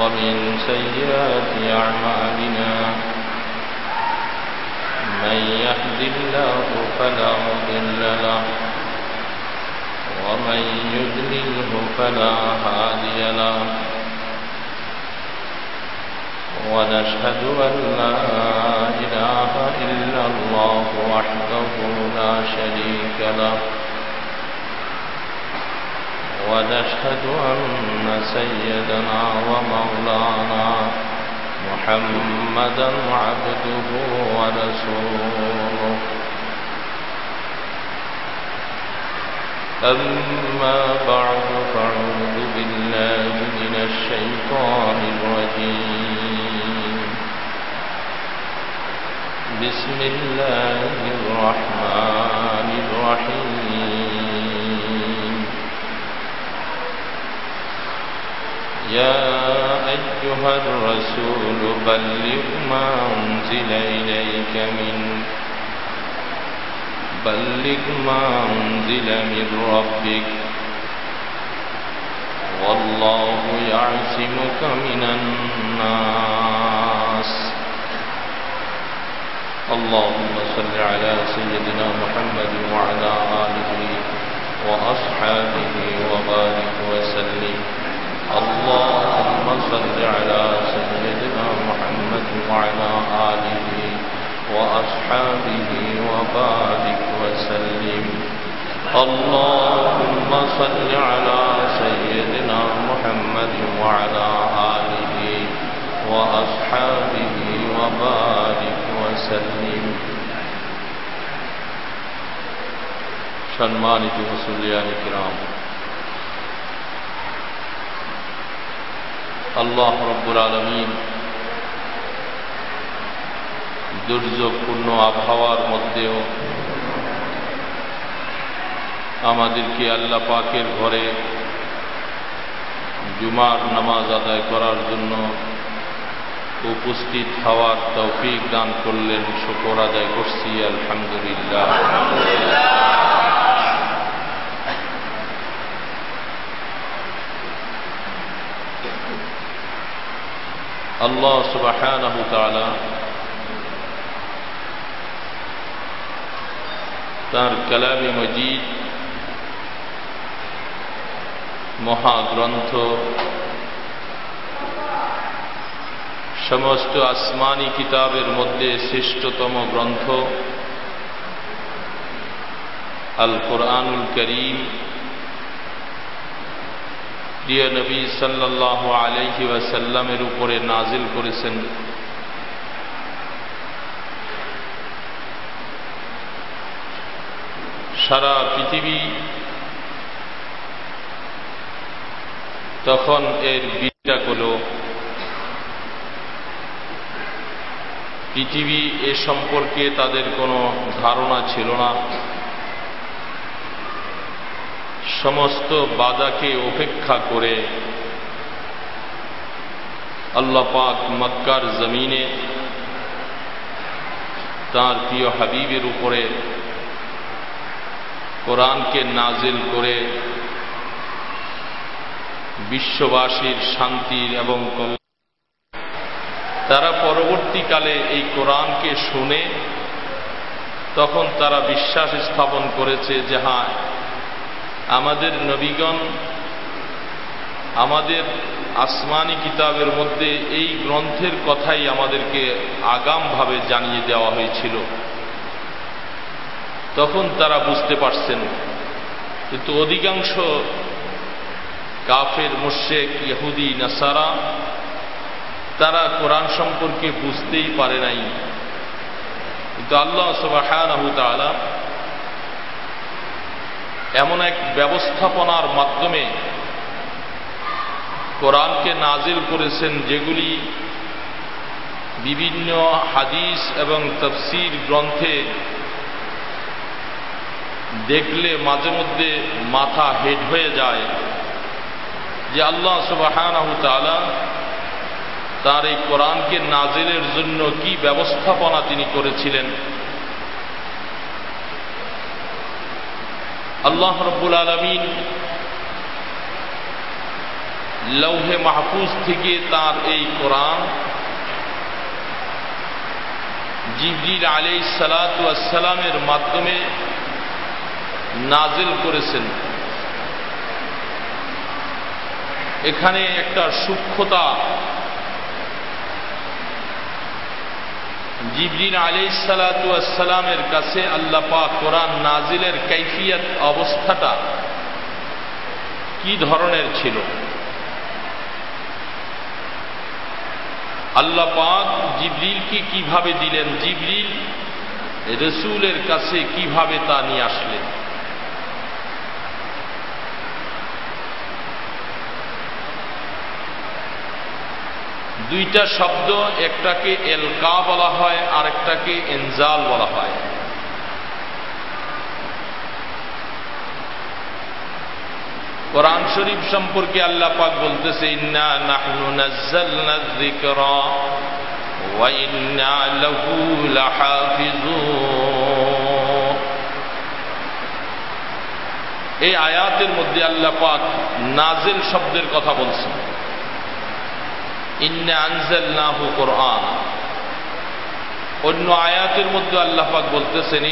ومن سيئات أعمالنا من يهد الله فلا مضل له ومن يضلله فلا هادي له ونشهد أن لا إله إلا الله وحده لا شريك له ونشهد أن سيدنا ومولانا محمدا عبده ورسوله. أما بعد فأعوذ بالله من الشيطان الرجيم. بسم الله الرحمن الرحيم. يا أيها الرسول بلغ ما أنزل إليك من بلغ ما أنزل من ربك والله يعصمك من الناس. اللهم صل على سيدنا محمد وعلى آله وأصحابه وبارك وسلم. اللهم صل على سيدنا محمد وعلى آله وأصحابه وبارك وسلم. اللهم صل على سيدنا محمد وعلى آله وأصحابه وبارك وسلم. سنمانت مسلیان کرام আল্লাহ রব্বুল আলমিন দুর্যোগপূর্ণ আবহাওয়ার মধ্যেও আমাদেরকে আল্লাহ পাকের ঘরে জুমার নামাজ আদায় করার জন্য উপস্থিত হওয়ার তৌফিক দান করলেন, শুকর আদায় করছি, আলহামদুলিল্লাহ। আল্লাহ সুবাহ তার কালামে মজিদ মহাগ্রন্থ সমস্ত আসমানি কিতাবের মধ্যে শ্রেষ্ঠতম গ্রন্থ আল কোরআনুল করিম প্রিয় নবী সাল্লাহ আলহি ওয়াসাল্লামের উপরে নাজিল করেছেন। সারা পৃথিবী তখন এর করল পৃথিবী এ সম্পর্কে তাদের কোনো ধারণা ছিল না। সমস্ত বাধাকে উপেক্ষা করে আল্লাহ পাক মক্কার জমিনে তার প্রিয় হাবিবের উপরে কোরআনকে নাজিল করে বিশ্ববাসীর শান্তির এবং তারা পরবর্তীকালে এই কোরআনকে শুনে তখন তারা বিশ্বাস স্থাপন করেছে যে হ্যাঁ আমাদের নবীগণ, আমাদের আসমানি কিতাবের মধ্যে এই গ্রন্থের কথাই আমাদেরকে আগামভাবে জানিয়ে দেওয়া হয়েছিল। তখন তারা বুঝতে পারছেন কিন্তু অধিকাংশ কাফের মুশেক ইহুদি, নাসারা, তারা কোরআন সম্পর্কে বুঝতেই পারে নাই। কিন্তু আল্লাহ সবাহ এমন এক ব্যবস্থাপনার মাধ্যমে কোরআনকে নাজিল করেছেন যেগুলি বিভিন্ন হাদিস এবং তফসির গ্রন্থে দেখলে মাঝে মধ্যে মাথা হেড হয়ে যায় যে আল্লাহ সুবাহ তার এই কোরআনকে নাজিলের জন্য কি ব্যবস্থাপনা তিনি করেছিলেন। আল্লাহ রব্বুল আলমিন লৌহে মাহফুজ থেকে তার এই কোরআন জিবরিল আলি সালাতামের মাধ্যমে নাজিল করেছেন। এখানে একটা সূক্ষ্মতা জিবরিন আলি সালাতামের কাছে আল্লাহ আল্লাপা কোরআন নাজিলের কৈফিয়ত অবস্থাটা কি ধরনের ছিল? আল্লাহ পাক জিবরিলকে কীভাবে দিলেন? জিবরিল রসুলের কাছে কীভাবে তা নিয়ে আসলেন? দুইটা শব্দ, একটাকে এলকা বলা হয় আর একটাকে এনজাল বলা হয়। কোরআন শরীফ সম্পর্কে আল্লাহ পাক বলতেছে এই আয়াতের মধ্যে আল্লাহ পাক নাজিল শব্দের কথা বলছেন। অন্য আয়াতের মধ্যে আল্লাহ পাক বলতেছেন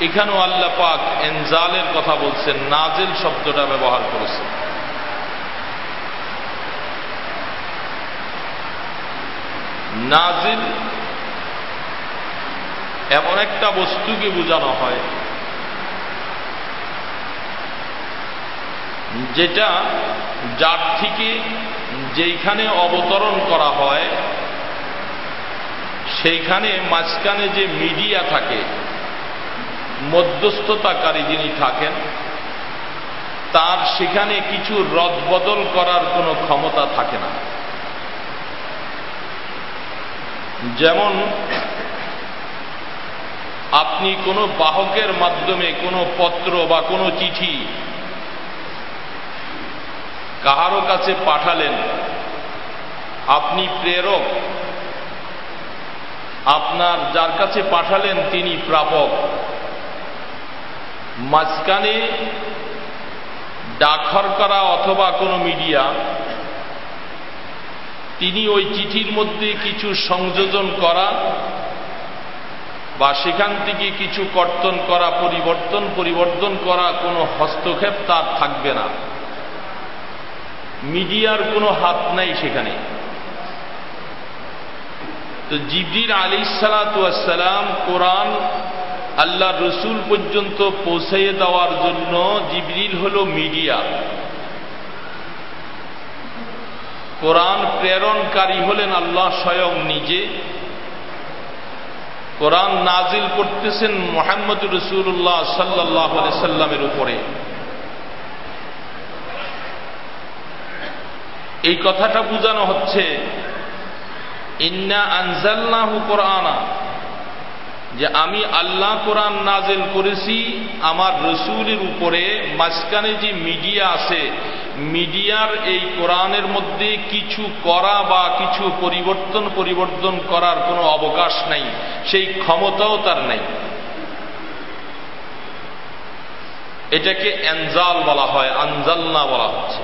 এখানেও আল্লাহ পাক এনজালের কথা বলছেন, নাজিল শব্দটা ব্যবহার করেছেন। নাজিল এমন একটা বস্তুকে বোঝানো হয়। যেটা যার থেকে যেইখানে অবতরণ করা হয়, সেইখানে মাঝখানে যে মিডিয়া থাকে, মধ্যস্থতাকারী যিনি থাকেন, তার সেখানে কিছু রদবদল করার কোনো ক্ষমতা থাকে না। যেমন আপনি কোনো বাহকের মাধ্যমে কোনো পত্র বা কোনো চিঠি কাহারো কাছে পাঠালেন, আপনি প্রেরক। আপনার যার কাছে পাঠালেন তিনি প্রাপক। মাঝখানে ডাকঘর করা অথবা কোনো মিডিয়া, তিনি ওই চিঠির মধ্যে কিছু সংযোজন করা বা সেখান থেকে কিছু কর্তন করা, পরিবর্তন পরিবর্তন করা কোনো হস্তক্ষেপ তার থাকবে না। মিডিয়ার কোনো হাত নাই সেখানে। তো জিবরির আলী সালাতাম কোরআন আল্লাহ রসুল পর্যন্ত পৌঁছাইয়ে দেওয়ার জন্য জিবরিল হল মিডিয়া। কোরআন প্রেরণকারী হলেন আল্লাহ স্বয়ং নিজে। কোরআন নাজিল করতেছেন মোহাম্মদ রসুল্লাহ সাল্লাহ সাল্লামের উপরে। এই কথাটা বোঝানো হচ্ছে, ইন্না আনজাল্লাহু কোরআনা। যে আমি আল্লাহ কোরআন নাজেল করেছি, আমার রসুলের উপরে মাঝখানে যে মিডিয়া আছে, মিডিয়ার এই কোরআনের মধ্যে কিছু করা বা কিছু পরিবর্তন পরিবর্তন করার কোনো অবকাশ নাই, সেই ক্ষমতাও তার নাই। এটাকে এনজাল বলা হয় আনজাল্লা বলা হচ্ছে।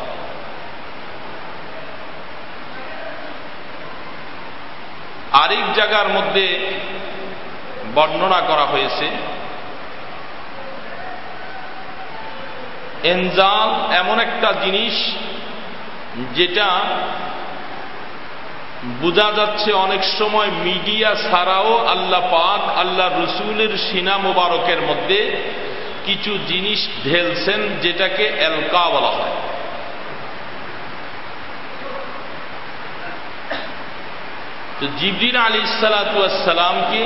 আরেক জায়গার মধ্যে বর্ণনা করা হয়েছে। এনজাল এমন একটা জিনিস যেটা বোঝা যাচ্ছে অনেক সময় মিডিয়া ছাড়াও আল্লাহ পাক, আল্লাহ রসুলের সিনা মোবারকের মধ্যে কিছু জিনিস ঢেলছেন যেটাকে এলকা বলা হয়। তো জিবরিন আলী সালাতামকে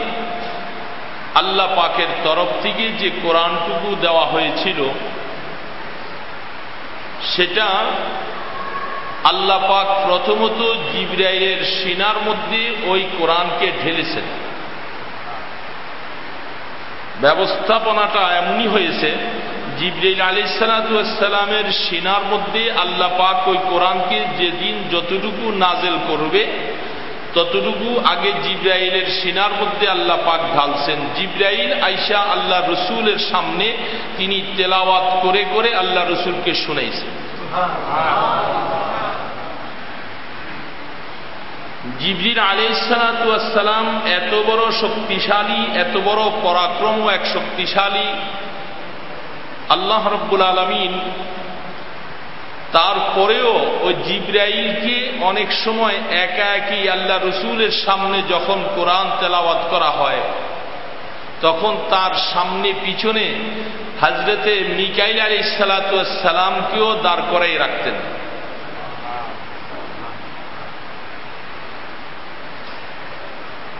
আল্লাহ পাকের তরফ থেকে যে কোরআনটুকু দেওয়া হয়েছিল, সেটা আল্লাহ পাক প্রথমত জিব্রাইলের সিনার মধ্যে ওই কোরআনকে ঢেলেছেন। ব্যবস্থাপনাটা এমনই হয়েছে, জিব্রাইল আলী সালাতামের সিনার মধ্যে আল্লাহ পাক ওই কোরআনকে যেদিন যতটুকু নাজেল করবে ততটুকু আগে জিব্রাইলের সিনার মধ্যে আল্লাহ পাক ঢালছেন। জিব্রাইল আইসা আল্লাহ রসুলের সামনে তিনি তেলাওয়াত করে করে আল্লাহ রসুলকে শুনাইছেন জিবরির আলাইসালাম এত বড় শক্তিশালী, এত বড় পরাক্রম এক শক্তিশালী। আল্লাহ রব্বুল আলমিন তারপরেও ওই জিব্রাইলকে অনেক সময় একা একই আল্লাহ রসুলের সামনে যখন কোরআন তেলাওয়াত করা হয়, তখন তার সামনে পিছনে হাজরতে মিকাইল আলী সালাতামকেও দাঁড় করাই রাখতেন।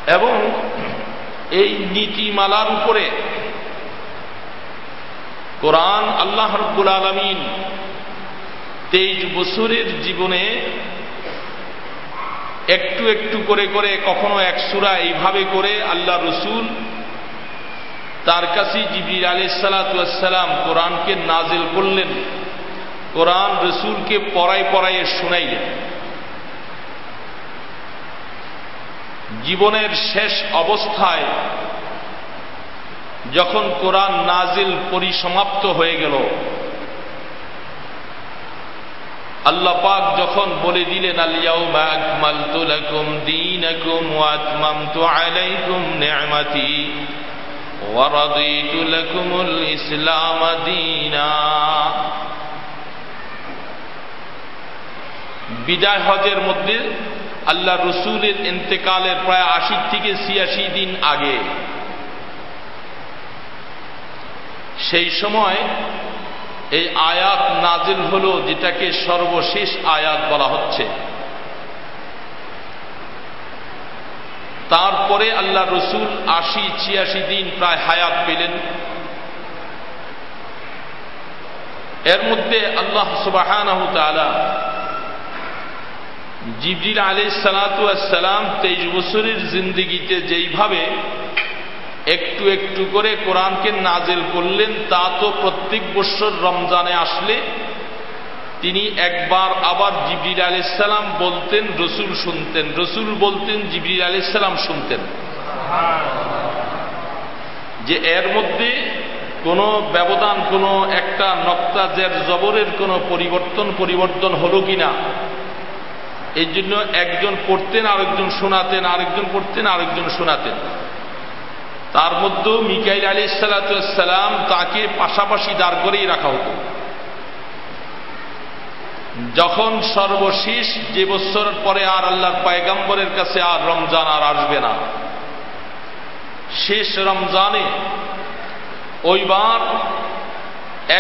এবং এই নীতিমালার উপরে কোরআন আল্লাহ রব্বুল আলমিন তেইশ বছরের জীবনে একটু একটু করে করে, কখনো এক সুরা এইভাবে করে আল্লাহ রসুল তার কাছে জিবির আলি সালাতাম কোরআনকে নাজিল করলেন, কোরআন রসুলকে পড়াই পড়াইয়ে শোনাইলেন। জীবনের শেষ অবস্থায় যখন কোরআন নাজিল পরিসমাপ্ত হয়ে গেল আল্লাহ পাক যখন বলে দিলেন ইসলাম বিদায় হজের মধ্যে আল্লাহ রসুলের ইন্তেকালের প্রায় আশি থেকে ছিয়াশি দিন আগে, সেই সময় এই আয়াত নাজিল হল যেটাকে সর্বশেষ আয়াত বলা হচ্ছে। তারপরে আল্লাহ রসুল আশি ছিয়াশি দিন প্রায় হায়াত পেলেন। এর মধ্যে আল্লাহ সুবাহ জিবরিল আলী সালাতাম তেইশ বছরের জিন্দিগিতে যেইভাবে একটু একটু করে কোরআনকে নাজেল করলেন, তা তো প্রত্যেক বছর রমজানে আসলে তিনি একবার আবার জিবরিল আলাইসাল্লাম বলতেন, রসুল শুনতেন, রসুল বলতেন, জিবরিল আলাইসাল্লাম শুনতেন। যে এর মধ্যে কোনো ব্যবধান, কোনো একটা নক্তা জের জবরের কোনো পরিবর্তন পরিবর্তন হল কিনা এই জন্য একজন পড়তেন, আরেকজন শোনাতেন, আরেকজন পড়তেন, আরেকজন শোনাতেন। তার মধ্যেও মিকাইল আলী সালাতাম তাকে পাশাপাশি দাঁড় করেই রাখা হতো। যখন সর্বশেষ যে বছর পরে আর আল্লাহর পায়গাম্বরের কাছে আর রমজান আর আসবে না, শেষ রমজানে ওইবার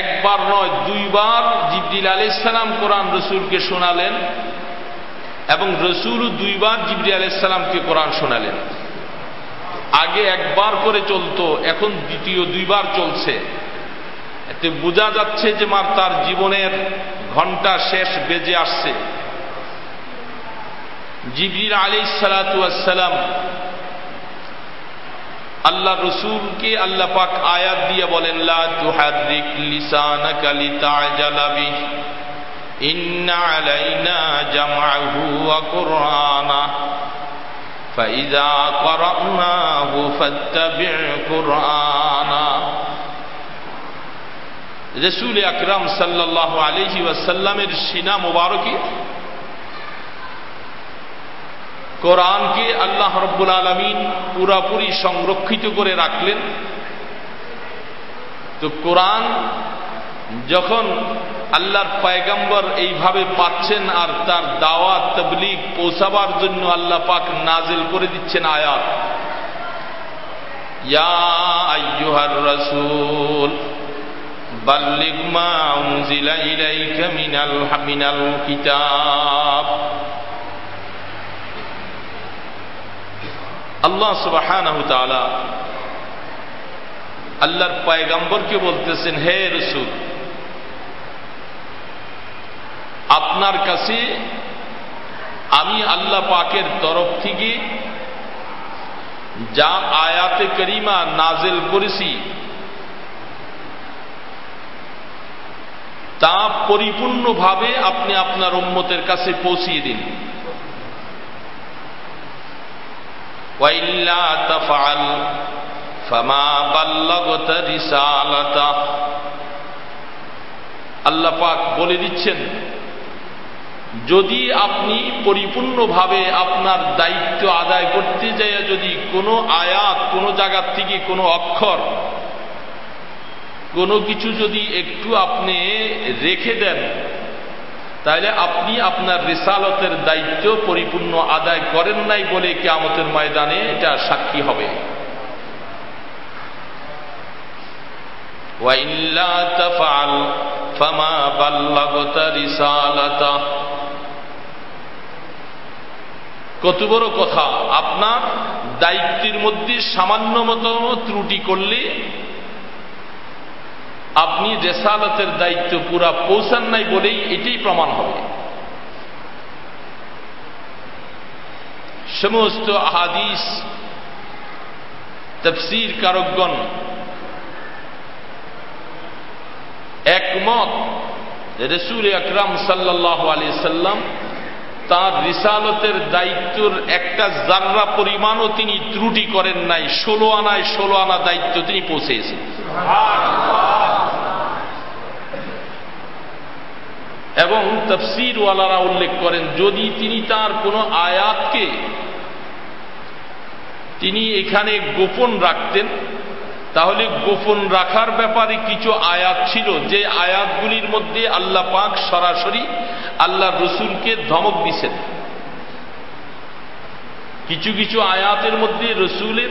একবার নয়, দুইবার জিবদিল আলাইসালাম কোরআন রসুলকে শোনালেন এবং রসুল দুইবার জিবরি আলাইসালামকে কোরআন শোনালেন। আগে একবার করে চলতো, এখন দ্বিতীয় দুইবার চলছে। এতে বোঝা যাচ্ছে যে মার তার জীবনের ঘণ্টা শেষ বেজে আসছে। জিবির আলী সালাতাম আল্লাহ রসুলকে আল্লাহ পাক আয়াত দিয়ে বলেন, লা فإذا قرأناه فاتبع قرآنا রসুল আকরাম সাল্লাহ আলহি ওয়াসাল্লামের সিনা মোবারকে কোরআনকে আল্লাহ রব্বুল আলমিন পুরাপুরি সংরক্ষিত করে রাখলেন তো কোরআন যখন আল্লাহর পায়গাম্বর এইভাবে পাচ্ছেন আর তার দাওয়াত, তবলিগ পৌঁছাবার জন্য আল্লাহ পাক নাজিল করে দিচ্ছেন আয়াত। ইয়ার রসুল, বাল্লিগ মা উনজিলা ইলাইকা মিনাল মিনাল কিতাব। আল্লাহ সুবহানাহু আল্লাহর পায়গাম্বরকে বলতেছেন, হে রসুল আপনার কাছে আমি আল্লাহ পাকের তরফ থেকে যা আয়াতে করিমা নাজেল করেছি, তা পরিপূর্ণভাবে আপনি আপনার উম্মতের কাছে পৌঁছিয়ে দিন। ওয়াইল্লা তাফআল ফামা বাল্লাগতা রিসালাতা। আল্লাহ পাক বলে দিচ্ছেন যদি আপনি পরিপূর্ণভাবে আপনার দায়িত্ব আদায় করতে যাই যদি কোনো আয়াত, কোনো জায়গার থেকে কোনো অক্ষর, কোনো কিছু যদি একটু আপনি রেখে দেন, তাহলে আপনি আপনার রিসালতের দায়িত্ব পরিপূর্ণ আদায় করেন নাই বলে কেয়ামতের ময়দানে এটা সাক্ষী হবে। কত বড় কথা? আপনার দায়িত্বের মধ্যে সামান্য মতো ত্রুটি করলে আপনি রেসালতের দায়িত্ব পুরা পৌঁছান নাই বলেই এটাই প্রমাণ হবে। সমস্ত আহাদিস, তফসির কারকগণ একমত রসুল আকরাম সাল্লাহ আলি সাল্লাম তার রিসালতের দায়িত্বর একটা জাররা পরিমাণও তিনি ত্রুটি করেন নাই, ষোলো আনায় ষোলো আনা দায়িত্ব তিনি পৌঁছেছেন। এবং তফসিরওয়ালারা উল্লেখ করেন, যদি তিনি তার কোনো আয়াতকে তিনি এখানে গোপন রাখতেন তাহলে গোপন রাখার ব্যাপারে কিছু আয়াত ছিল। যে আয়াতগুলির মধ্যে আল্লাহ পাক সরাসরি আল্লাহ রসুলকে ধমক দিছেন। কিছু কিছু আয়াতের মধ্যে রসুলের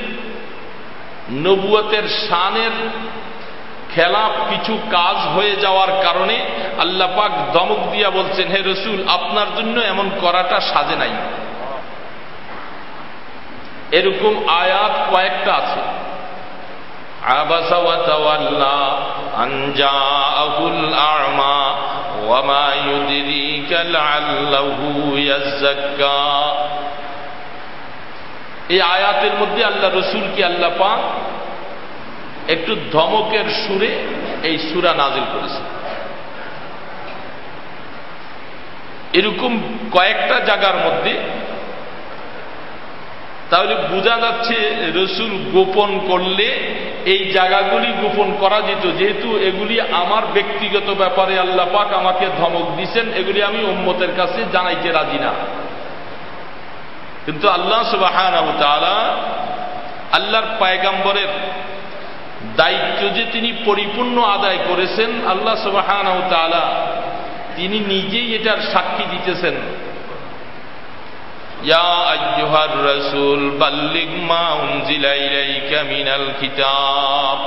নবুয়তের শানের খেলাফ কিছু কাজ হয়ে যাওয়ার কারণে আল্লাহ পাক দমক দিয়া বলছেন, হে রসুল, আপনার জন্য এমন করাটা সাজে নাই। এরকম আয়াত কয়েকটা আছে। عبس وتولى أن جاءه الأعمى وما يدريك لعله يزكى এই আয়াতের মধ্যে আল্লাহ রসুলকে আল্লাহ পাক একটু ধমকের সুরে এই সুরা নাজিল করেছে এরকম কয়েকটা জায়গার মধ্যে তাহলে বোঝা যাচ্ছে রসুল গোপন করলে এই জায়গাগুলি গোপন করা যেত। যেহেতু এগুলি আমার ব্যক্তিগত ব্যাপারে আল্লাহ পাক আমাকে ধমক দিছেন, এগুলি আমি উম্মতের কাছে জানাইতে রাজি না। কিন্তু আল্লাহ সুবাহ আল্লাহর পায়গাম্বরের দায়িত্ব যে তিনি পরিপূর্ণ আদায় করেছেন, আল্লাহ সুবাহ তিনি নিজেই এটার সাক্ষী দিতেছেন। يا أيها الرسول بلغ ما أنزل إليك من الكتاب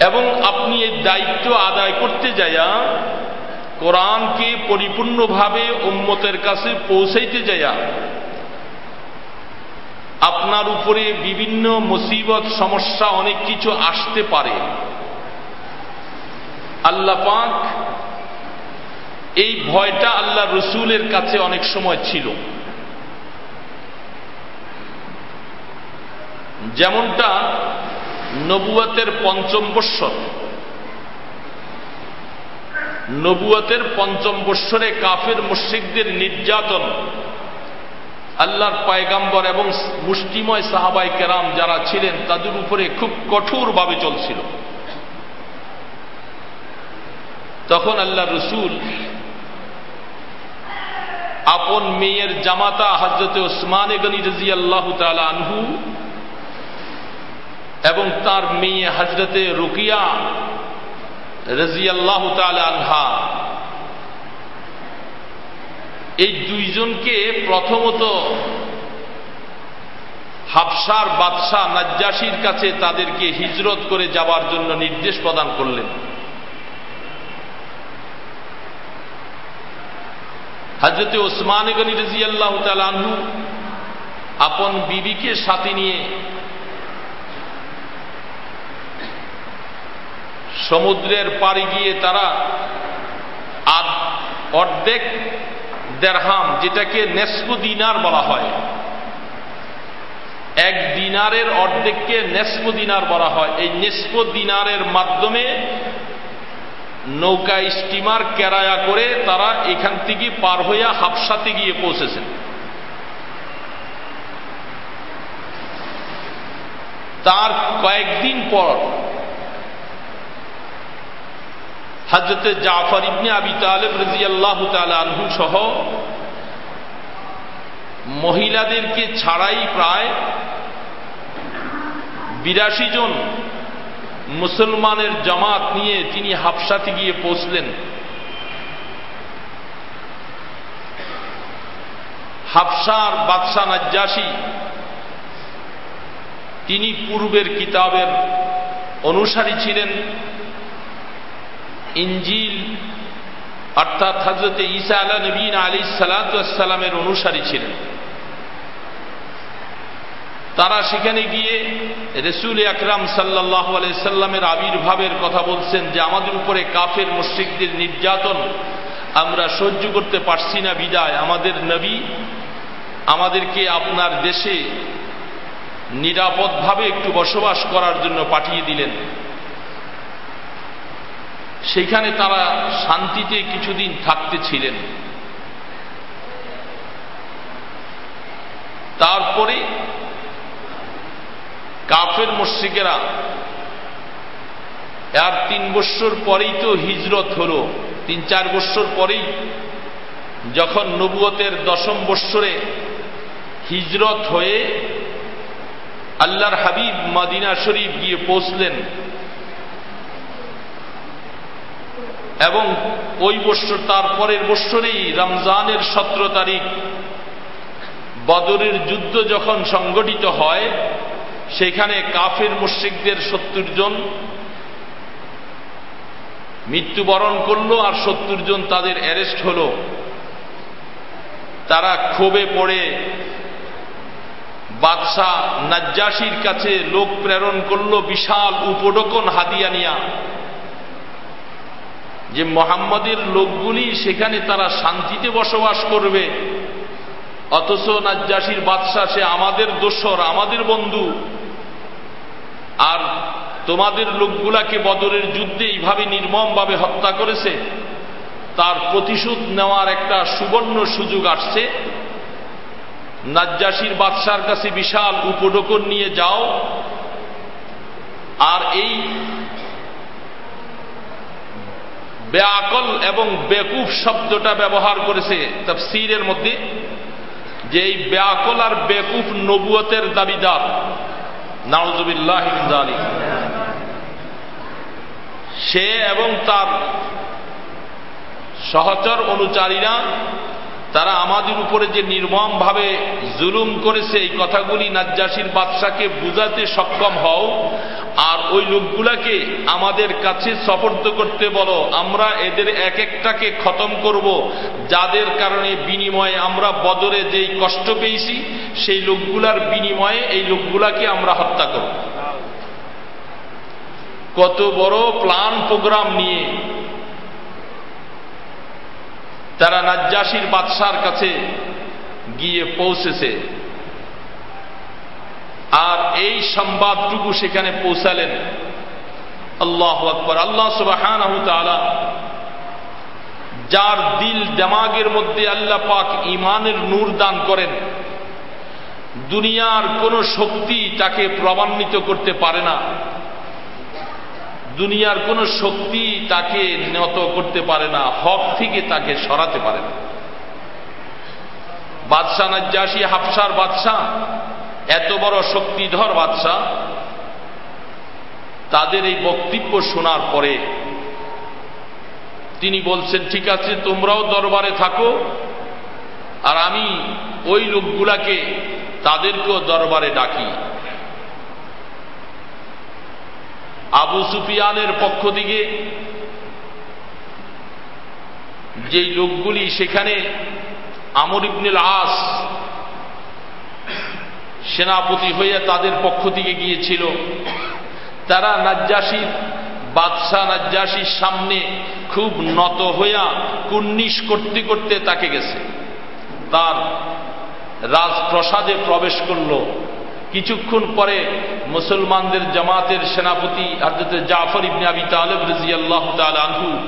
এবং আপনি এই দায়িত্ব আদায় করতে যাইয়া কোরআনকে পরিপূর্ণভাবে উম্মতের কাছে পৌঁছাইতে যাইয়া আপনার উপরে বিভিন্ন মুসিবত সমস্যা অনেক কিছু আসতে পারে আল্লাহ পাক এই ভয়টা আল্লাহ রসুলের কাছে অনেক সময় ছিল। যেমনটা নবুয়াতের পঞ্চম বৎসর। নবুয়াতের পঞ্চম বৎসরে কাফের মুশ্রিকদের নির্যাতন, আল্লাহর পায়গাম্বর এবং মুষ্টিময় সাহাবাই কেরাম যারা ছিলেন, তাদের উপরে খুব কঠোরভাবে চলছিল। তখন আল্লাহ রসুল আপন মেয়ের জামাতা হজরত ওসমান গনি রাজি আল্লাহ আনহু এবং তার মেয়ে হজরতে রুকিয়া রাজি আল্লাহ আনহা। এই দুইজনকে প্রথমত হাফসার বাদশাহ নাজ্জাসির কাছে তাদেরকে হিজরত করে যাবার জন্য নির্দেশ প্রদান করলেন। হজরত ওসমান গনি রাজি আল্লাহ তালু আপন বিবিকে সাথে নিয়ে সমুদ্রের পাড়ি গিয়ে তারা আর অর্ধেক দেড়হাম, যেটাকে নেসপু দিনার বলা হয়, এক দিনারের অর্ধেককে নেসপু দিনার বলা হয়। এই নেসপু দিনারের মাধ্যমে নৌকা স্টিমার কেরায়া করে তারা এখান থেকে পার হইয়া হাফসাতে গিয়ে পৌঁছেছেন। তার কয়েকদিন পর হজরত জাফর ইবনে আবি তালেব রাজি আল্লাহ আনহু সহ মহিলাদেরকে ছাড়াই প্রায় বিরাশি জন মুসলমানের জামাত নিয়ে তিনি হাফসাতে গিয়ে পৌঁছলেন। হাফসার বাদশাহ নাজ্জাসী, তিনি পূর্বের কিতাবের অনুসারী ছিলেন। ইঞ্জিল অর্থাৎ হজরত ঈসা আলা নবীন আলী সালাতামের অনুসারী ছিলেন। তারা সেখানে গিয়ে রসুল আকরাম সাল্লাহ সাল্লামের আবির্ভাবের কথা বলছেন যে আমাদের উপরে কাফের মুশ্রিকদের নির্যাতন, আমরা সহ্য করতে পারছি না বিদায়। আমাদের নবী আমাদেরকে আপনার দেশে নিরাপদভাবে একটু বসবাস করার জন্য পাঠিয়ে দিলেন। সেখানে তারা শান্তিতে কিছুদিন থাকতে ছিলেন। তারপরে কাফের মস্যিকেরা আর তিন বৎসর পরেই তো হিজরত হল। তিন চার বৎসর পরেই যখন নবুয়তের দশম বৎসরে হিজরত হয়ে আল্লাহর হাবিব মাদিনা শরীফ গিয়ে পৌঁছলেন এবং ওই বৎসর তার পরের বৎসরেই রমজানের সতেরো তারিখ বদরের যুদ্ধ যখন সংগঠিত হয় সেখানে কাফের মুশ্রিকদের সত্তর জন মৃত্যুবরণ করল আর সত্তর জন তাদের অ্যারেস্ট হল। তারা ক্ষোভে পড়ে বাদশাহ নাজ্জাসির কাছে লোক প্রেরণ করল বিশাল উপডকন হাদিয়া নিয়া। যে মোহাম্মদের লোকগুলি সেখানে তারা শান্তিতে বসবাস করবে। অথচ নাজ্জাসির বাদশাহ সে আমাদের দোসর, আমাদের বন্ধু। আর তোমাদের লোকগুলাকে বদরের যুদ্ধে এইভাবে নির্মমভাবে হত্যা করেছে, তার প্রতিশোধ নেওয়ার একটা সুবর্ণ সুযোগ আসছে। নাজ্জাসির বাদশার কাছে বিশাল উপডোকন নিয়ে যাও। আর এই বেআকল এবং বেকুফ শব্দটা ব্যবহার করেছে তফসিরের মধ্যে, যে এই বেআকল আর বেকুফ নবুয়তের দাবিদার নাউজুবিল্লাহ সে এবং তার সহচর অনুচারীরা, তারা আমাদের উপরে যে নির্মম ভাবে জুলুম করেছে, এই কথাগুলি নাজ্জাসির বাদশাকে বুঝাতে সক্ষম হও, আর ওই লোকগুলাকে আমাদের কাছে সফর্দ করতে বলো। আমরা এদের এক একটাকে খতম করব, যাদের কারণে বিনিময়ে আমরা বদরে যেই কষ্ট পেয়েছি সেই লোকগুলার বিনিময়ে এই লোকগুলাকে আমরা হত্যা করব। কত বড় প্লান প্রোগ্রাম নিয়ে তারা নাজ্জাসির বাদশার কাছে গিয়ে পৌঁছেছে। আর এই সংবাদটুকু সেখানে পৌঁছালেন। আল্লাহ আকবর। আল্লাহ সুবাহান যার দিল দেমাগের মধ্যে আল্লাহ পাক ইমানের নূর দান করেন। দুনিয়ার কোন শক্তি তাকে প্রমাণিত করতে পারে না। দুনিয়ার কোন শক্তি তাকে নত করতে পারে না, হক থেকে তাকে সরাতে পারে না। বাদশাহ নাজ্জাসী হাফসার বাদশাহ, এত বড় শক্তিধর বাদশাহ, তাদের এই বক্তব্য শোনার পরে তিনি বলছেন, ঠিক আছে, তোমরাও দরবারে থাকো, আর আমি ওই লোকগুলাকে তাদেরকেও দরবারে ডাকি। আবু সুফিয়ানের পক্ষ থেকে যেই লোকগুলি সেখানে আমর ইবনুল আস সেনাপতি হয়ে তাদের পক্ষ থেকে গিয়েছিল, তারা নাজ্জাসির বাদশাহ নাজ্জাসির সামনে খুব নত হইয়া কুন্নিশ করতে করতে তাকে গেছে। তার রাজপ্রসাদে প্রবেশ করল। কিছুক্ষণ পরে মুসলমানদের জামাতের সেনাপতি হজরত জাফর ইবনে আবি তালেব রাজি আল্লাহ আনহু,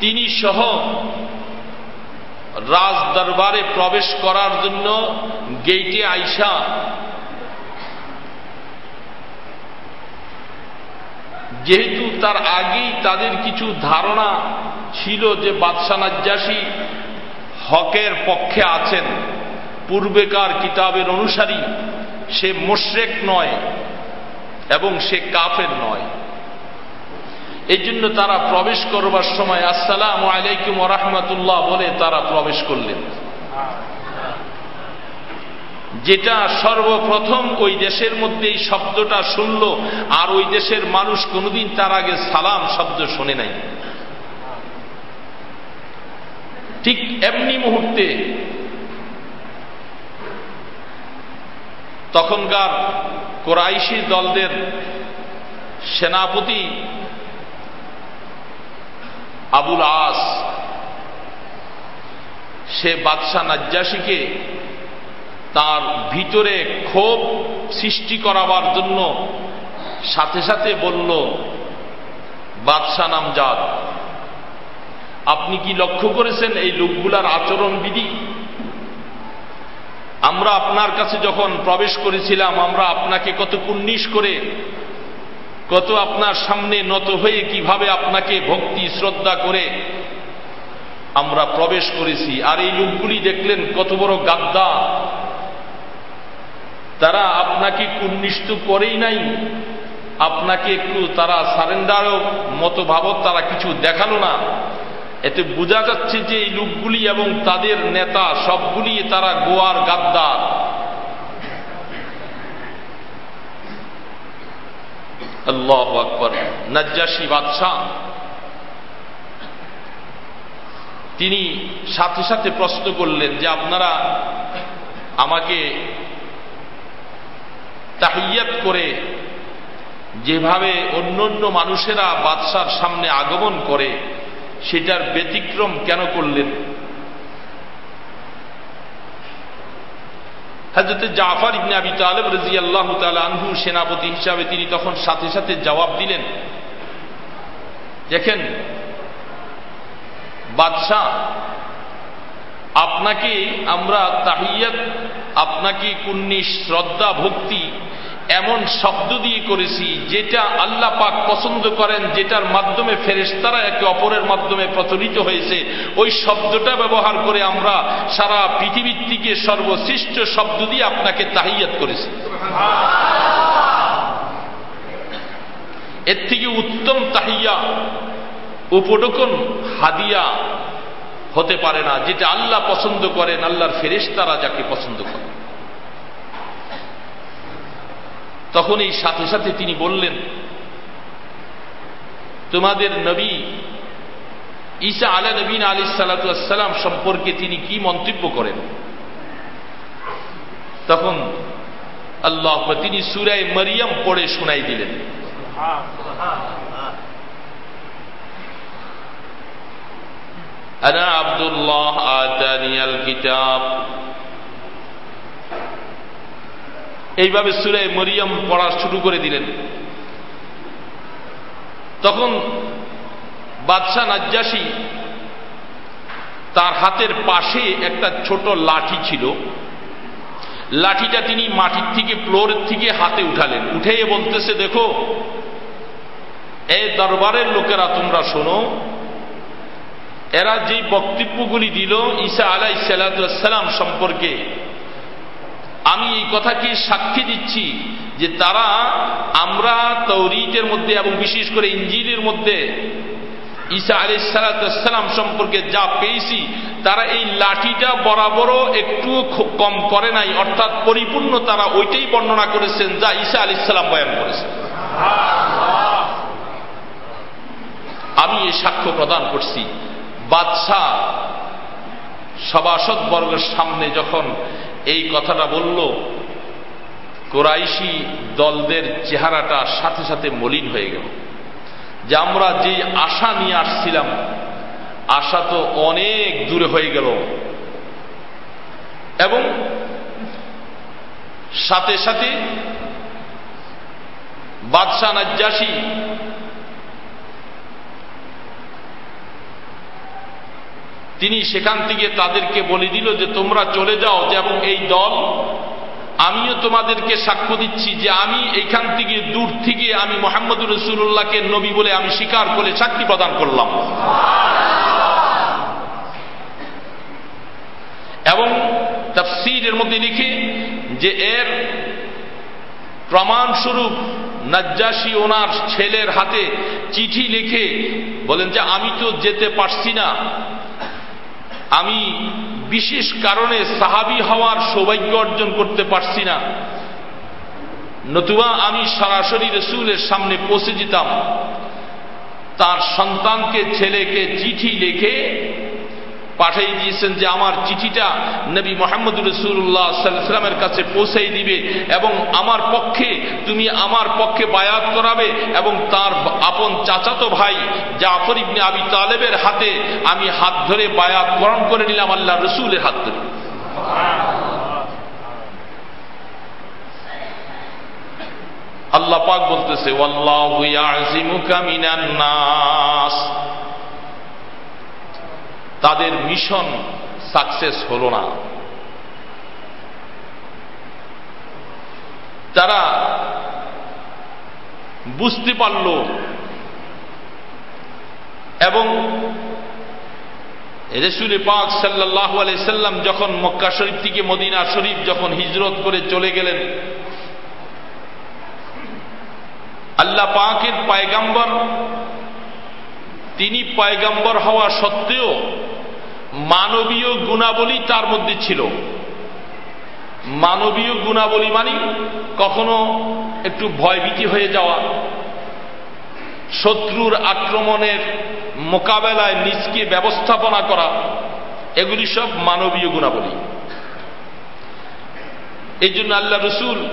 তিনি সহ রাজ দরবারে প্রবেশ করার জন্য গেইটে আইসা যেহেতু তার আগেই তাদের কিছু ধারণা ছিল যে বাদশাহ নাজ্জাসী হকের পক্ষে আছেন। পূর্বেকার কিতাবের অনুসারী সে মোশরেক নয় এবং সে কাফের নয়। এই জন্য তারা প্রবেশ করবার সময় আসসালাম আলাইকুম রহমতুল্লাহ বলে তারা প্রবেশ করলেন। যেটা সর্বপ্রথম ওই দেশের মধ্যে এই শব্দটা শুনল, আর ওই দেশের মানুষ কোনোদিন তার আগে সালাম শব্দ শোনে নাই। ঠিক এমনি মুহূর্তে তখনকার কোরাইশি দলদের সেনাপতি আবুল আস, সে বাদশাহ নাজ্জাসীকে তার ভিতরে ক্ষোভ সৃষ্টি করাবার জন্য সাথে সাথে বলল, বাদশাহ নামজাদ আপনি কি লক্ষ্য করেছেন এই লোকগুলার আচরণবিধি আমরা আপনার কাছে যখন প্রবেশ করেছিলাম, আমরা আপনাকে কত কুন্নিশ করে, কত আপনার সামনে নত হয়ে কীভাবে আপনাকে ভক্তি, শ্রদ্ধা করে আমরা প্রবেশ করেছি। আর এই লোকগুলি দেখলেন কত বড় গাদ্দা। তারা আপনাকে কুন্নিষ্ট করেই নাই, আপনাকে একটু তারা সারেন্ডারও মতো ভাবক তারা কিছু দেখাল না। এতে বোঝা যাচ্ছে যে এই লোকগুলি এবং তাদের নেতা সবগুলি তারা গোয়ার গাদ্দার। আল্লাহ আকবর। নজ্জাসী বাদশাহ। তিনি সাথে সাথে প্রশ্ন করলেন যে আপনারা আমাকে তাহিয়াত করে যেভাবে অন্য অন্য মানুষেরা বাদশার সামনে আগমন করে সেটার ব্যতিক্রম কেন করলেন? হাজরতে জাফর ইবনে আবি তালেব রাজি আল্লাহ আনহু সেনাপতি হিসাবে তিনি তখন সাথে সাথে জবাব দিলেন, দেখেন, বাদশাহ আপনাকে আমরা তাহিয়াত আপনাকে কুন্নিশ শ্রদ্ধা, ভক্তি এমন শব্দ দিয়ে করেছি, যেটা আল্লাহ পাক পছন্দ করেন, যেটার মাধ্যমে ফেরেস্তারা একে অপরের মাধ্যমে প্রচলিত হয়েছে। ওই শব্দটা ব্যবহার করে আমরা সারা পৃথিবীর থেকে সর্বশ্রেষ্ঠ শব্দ দিয়ে আপনাকে তাহিয়াত করেছি। এর থেকে উত্তম তাহিয়া, উপটকন হাদিয়া হতে পারে না, যেটা আল্লাহ পছন্দ করেন, আল্লাহর ফেরেস্তারা যাকে পছন্দ করেন। তখন এই সাথে সাথে তিনি বললেন তোমাদের নবী ঈসা আলা নবীন আলী সালাতাম সম্পর্কে তিনি কি মন্তব্য করেন তখন আল্লাহ তিনি সুরায় মরিয়ম পড়ে শোনাই দিলেন أنا عبد الله آتاني الكتاب এইভাবে সুরে মরিয়ম পড়া শুরু করে দিলেন। তখন বাদশাহ নাজ্জাসী তার হাতের পাশে একটা ছোট লাঠি ছিল। লাঠিটা তিনি মাটির থেকে ফ্লোরের থেকে হাতে উঠালেন। উঠে বলতেছে, দেখো এই দরবারের লোকেরা তোমরা শোনো, এরা যে বক্তব্যগুলি দিল ঈসা আলাই সালাম সম্পর্কে আমি এই কথাকে সাক্ষী দিচ্ছি যে তারা আমরা তৌরিতের মধ্যে এবং বিশেষ করে ইঞ্জিনের মধ্যে ঈসা আলি সালাম সম্পর্কে যা পেয়েছি, তারা এই লাঠিটা বরাবরও একটু কম করে নাই, অর্থাৎ পরিপূর্ণ তারা ওইটাই বর্ণনা করেছেন যা ঈসা আলি সালাম বয়ান করেছেন। আমি এই সাক্ষ্য প্রদান করছি, বাদশাহ সভাসদ বর্গের সামনে যখন এই কথাটা বলল, কোরাইশি দলদের চেহারাটা সাথে সাথে মলিন হয়ে গেল। যে আমরা যে আশা নিয়ে আসছিলাম, আশা তো অনেক দূরে হয়ে গেল। এবং সাথে সাথে বাদশাহ নাজ্জাসী তিনি সেখান থেকে তাদেরকে বলে দিল যে, তোমরা চলে যাও যে, এবং এই দল, আমিও তোমাদেরকে সাক্ষ্য দিচ্ছি যে, আমি এইখান থেকে দূর থেকে আমি মোহাম্মদুর রসুল্লাহকে নবী বলে আমি স্বীকার করে সাক্ষী প্রদান করলাম। এবং তফসিরের মধ্যে লিখে যে, এর প্রমাণস্বরূপ নাজ্জাসী ওনার ছেলের হাতে চিঠি লিখে বলেন যে, আমি তো যেতে পারছি না। আমি বিশেষ কারণে সাহাবি হওয়ার সৌভাগ্য অর্জন করতে পারছি না। নতুবা আমি সরাসরি রসুলের সামনে পৌঁছে যেতাম। তার সন্তানকে, ছেলেকে চিঠি লিখে পাঠিয়ে দিয়েছেন যে আমার চিঠিটা নবী মোহাম্মদ রসুল্লাহ সাল্লামের কাছে পৌঁছাই দিবে এবং আমার পক্ষে, তুমি আমার পক্ষে বায়াত করাবে এবং তার আপন চাচাতো ভাই জাফর ইবনে আবি তালেবের হাতে আমি হাত ধরে বায়াত গ্রহণ করে নিলাম আল্লাহ রসুলের হাত ধরে। আল্লাহ পাক বলতেছে তাদের মিশন সাকসেস হল না। তারা বুঝতে পারল এবং রেসুলে পাক সাল্লাহ সাল্লাম যখন মক্কা শরীফ থেকে মদিনা শরীফ যখন হিজরত করে চলে গেলেন, আল্লাহ পাকের পায়গাম্বর তিনি পয়গাম্বর হওয়া সত্ত্বেও মানবীয় গুণাবলী তার মধ্যে ছিল। মানবীয় গুণাবলী মানে কখনো একটু ভয়ভীতি হয়ে যাওয়া, শত্রুর আক্রমণের মোকাবেলায় নিজকে ব্যবস্থাপনা করা, এগুলি সব মানবীয় গুণাবলী। এই জন্য আল্লাহ রসুল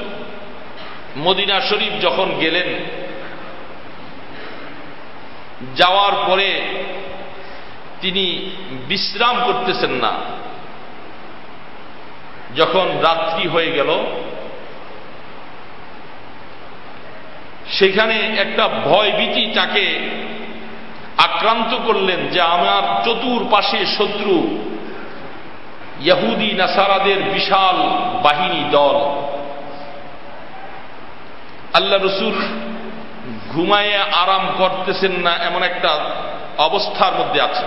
মদিনা শরীফ যখন গেলেন যাওয়ার পরে তিনি বিশ্রাম করতেছেন না। যখন রাত্রি হয়ে গেল, সেখানে একটা ভয় ভীতি তাকে আক্রান্ত করলেন যে আমার চতুর পাশে শত্রু, ইহুদি নাসারাদের বিশাল বাহিনী, দল। আল্লাহ রসুল ঘুমায়ে আরাম করতেছেন না এমন একটা অবস্থার মধ্যে আছে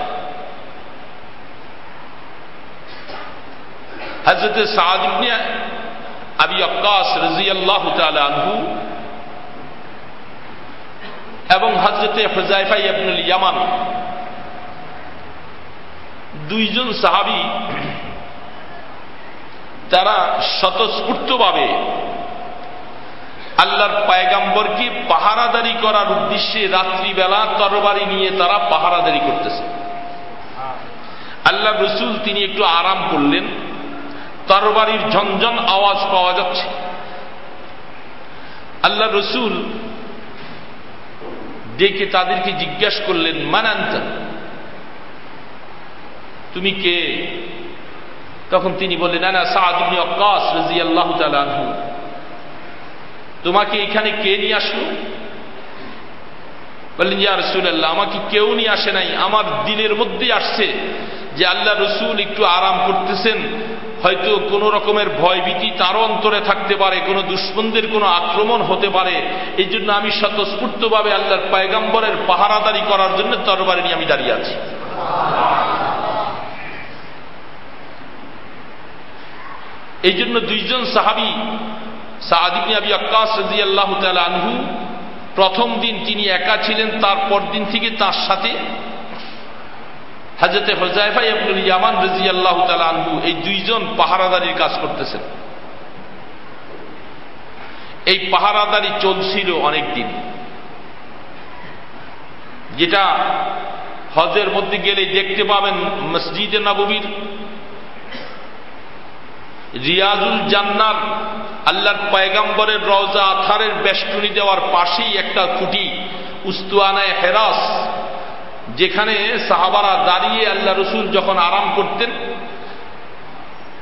হজরত সাদিবনে আবি আক্কাস রাজিয়াল্লাহ আনহু এবং হজরতে ফজাইফাই আবনুল ইয়ামান দুইজন সাহাবি তারা স্বতঃস্ফূর্তভাবে আল্লাহর পায়গাম্বরকে পাহারাদারি করার উদ্দেশ্যে রাত্রিবেলা তরবারি নিয়ে তারা পাহারাদারি করতেছে। আল্লাহ রসুল তিনি একটু আরাম করলেন। তরবারির ঝনঝন আওয়াজ পাওয়া যাচ্ছে। আল্লাহ রসুল ডেকে তাদেরকে জিজ্ঞাসা করলেন মানান্তা তুমি কে? তখন তিনি বললেন না না সাহাদিনী অক্কাস রাজি আল্লাহ তোমাকে এখানে কে নিয়ে আসলো? বললেন, ইয়া রসুল্লাহ আমাকে কেউ নিয়ে আসে নাই। আমার দিলের মধ্যে আসছে যে আল্লাহ রসুল একটু আরাম করতেছেন। হয়তো কোন রকমের ভয়ভীতি তারও অন্তরে থাকতে পারে, কোনো দুশ্মনদের কোনো আক্রমণ হতে পারে। এই জন্য আমি স্বতঃস্ফূর্তভাবে আল্লাহর পায়গাম্বরের পাহারাদারি করার জন্য তরবারি নিয়ে আমি দাঁড়িয়ে আছি। এই জন্য দুইজন সাহাবি সাহাদিবনি আবি রাজি আল্লাহ আনহু প্রথম দিন তিনি একা ছিলেন, তারপর দিন থেকে তার সাথে হাজরতে হোজাইফাই আব্দুল ইয়ামান রাজি আল্লাহ আনহু, এই দুইজন পাহারাদারির কাজ করতেছেন। এই পাহারাদারি চলছিল অনেক দিন যেটা হজের মধ্যে গেলে দেখতে পাবেন মসজিদে নববীর রিয়াজুল জান্নার আল্লাহর পয়গাম্বরের রওজা আথারের বেষ্টনী দেওয়ার পাশেই একটা খুঁটি, উস্তুয়ানায় হেরাস, যেখানে সাহাবারা দাঁড়িয়ে আল্লাহ রসুল যখন আরাম করতেন,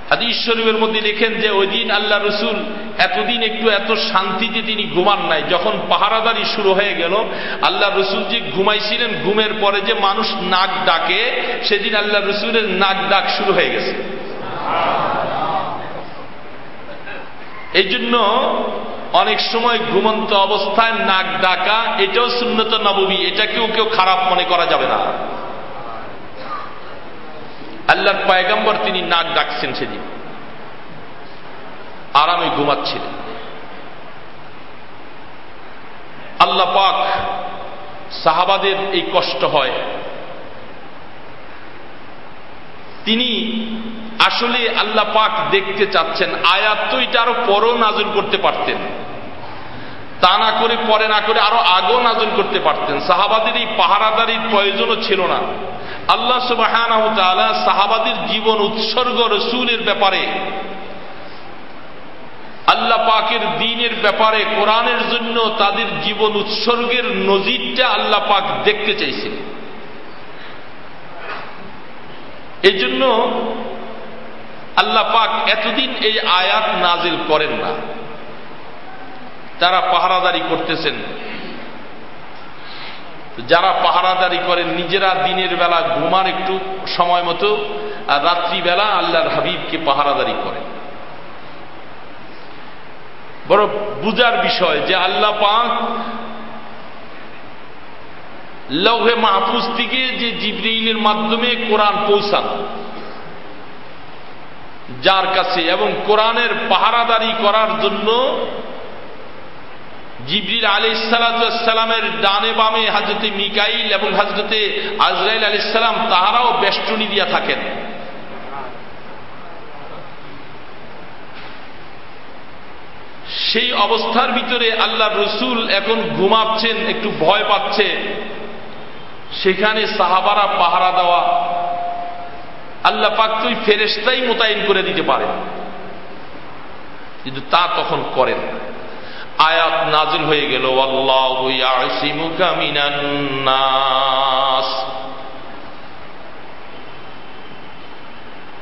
হাদিস শরীফের মধ্যে লেখেন যে ওই দিন আল্লাহ রসুল এতদিন একটু এত শান্তিতে তিনি ঘুমান নাই। যখন পাহারাদারি শুরু হয়ে গেল, আল্লাহ রসুল যে ঘুমাইছিলেন, ঘুমের পরে যে মানুষ নাক ডাকে, সেদিন আল্লাহ রসুলের নাক ডাক শুরু হয়ে গেছে। এই জন্য অনেক সময় ঘুমন্ত অবস্থায় নাক ডাকা, এটাও শূন্যত নবমী এটা কেউ কেউ খারাপ মনে করা যাবে না। আল্লাহর পায়গাম্বর তিনি নাক ডাকছেন সেদিন। আরামে ঘুমাচ্ছিলেন। আল্লাহ পাক সাহাবাদের এই কষ্ট হয়। তিনি আসলে আল্লাহ পাক দেখতে চাচ্ছেন। আয়াত তো এটা আরও পরও নাজল করতে পারতেন। তা না করে পরে না করে আরও আগেও নাজল করতে পারতেন। সাহাবাদের এই পাহারাদারির প্রয়োজনও ছিল না। আল্লাহ সুবাহ সাহাবাদের জীবন উৎসর্গ রসুলের ব্যাপারে, আল্লাহ পাকের দিনের ব্যাপারে, কোরআনের জন্য তাদের জীবন উৎসর্গের নজিরটা আল্লাহ পাক দেখতে চাইছেন। এই জন্য আল্লাহ পাক এতদিন এই আয়াত নাজিল করেন না। তারা পাহারাদারি করতেছেন, যারা পাহারাদারি করেন, নিজেরা দিনের বেলা ঘুমার একটু সময় মতো আর রাত্রিবেলা আল্লাহর হাবিবকে পাহারাদারি করেন। বড় বুজার বিষয় যে আল্লাহ পাক লৌহে মাহফুজ থেকে যে জিবরিলের মাধ্যমে কোরআন পৌঁছান যার কাছে এবং কোরআনের পাহারাদারি করার জন্য জিবরিল আলী সালামের ডানে বামে হাজরতে মিকাইল এবং হাজরতে আজরাইল আলী সালাম তাহারাও বেষ্টনী দিয়া থাকেন। সেই অবস্থার ভিতরে আল্লাহ রসুল এখন ঘুমাচ্ছেন, একটু ভয় পাচ্ছে। সেখানে সাহাবারা পাহারা দেওয়া। আল্লাহ পাক তুই ফেরেস্তাই মোতায়েন করে দিতে পারে। কিন্তু তা তখন করেন আয়াত নাজিল হয়ে গেল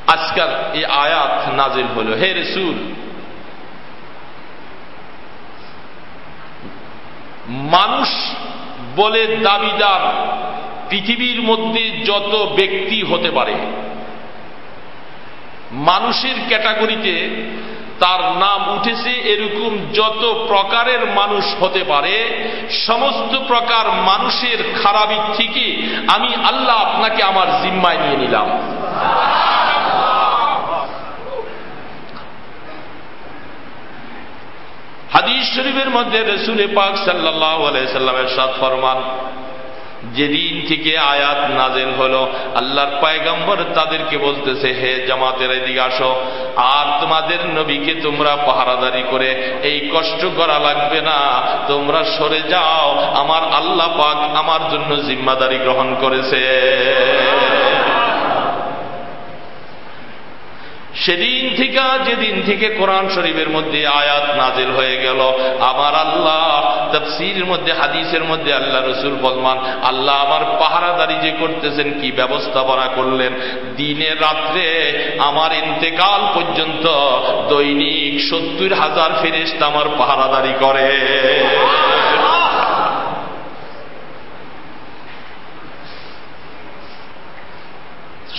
আজকাল এই আয়াত নাজিল হল, হে রসুল, মানুষ বলে দাবিদার পৃথিবীর মধ্যে যত ব্যক্তি হতে পারে মানুষের ক্যাটাগরিতে তার নাম উঠেছে এরকম যত প্রকারের মানুষ হতে পারে, সমস্ত প্রকার মানুষের খারাপি থেকে আমি আল্লাহ আপনাকে আমার জিম্মায় নিয়ে নিলাম। হাদিস শরীফের মধ্যে রসুল পাক সাল্লাহ সাল্লামের সাত ফরমান যেদিন থেকে আয়াত নাজেল হলো, আল্লাহর পায়গাম্বর তাদেরকে বলতেছে, হে জামাতের এদিকে আসো, আর তোমাদের নবীকে তোমরা পাহারাদারি করে এই কষ্ট করা লাগবে না। তোমরা সরে যাও, আমার আল্লাহ পাক আমার জন্য জিম্মাদারি গ্রহণ করেছে। সেদিন থেকে যেদিন থেকে কোরআন শরীফের মধ্যে আয়াত নাজিল হয়ে গেল, আমার আল্লাহ তফসির মধ্যে, হাদিসের মধ্যে আল্লাহ রসুল বলমান, আল্লাহ আমার পাহারাদারি যে করতেছেন, কি ব্যবস্থাপনা করলেন? দিনে রাত্রে আমার ইন্তেকাল পর্যন্ত দৈনিক সত্তর হাজার ফেরিস্ত আমার পাহারাদারি করে।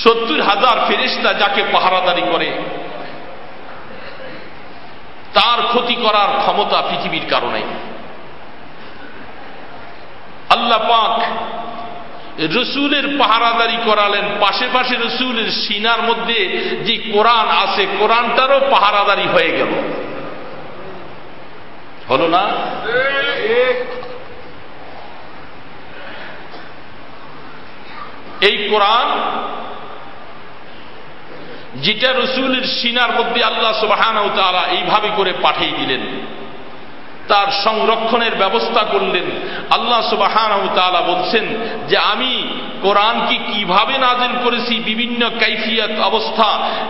সত্তর হাজার ফেরিস্তা যাকে পাহারাদারি করে, তার ক্ষতি করার ক্ষমতা পৃথিবীর কারণে। আল্লাহ পাক রসুলের পাহারাদারি করালেন, পাশে পাশে রসুলের সিনার মধ্যে যে কোরআন আছে, কোরআনটারও পাহারাদারি হয়ে গেল। হল না? এই কোরআন যেটা রসুলের সিনার মধ্যে আল্লাহ সুবাহানাও তারা এইভাবে করে পাঠিয়ে দিলেন। তার সংরক্ষণের ব্যবস্থা করলেন। আল্লাহ সুবাহান তালা বলছেন যে আমি কোরআনকে কীভাবে নাজিল করেছি, বিভিন্ন কাইফিয়াত অবস্থা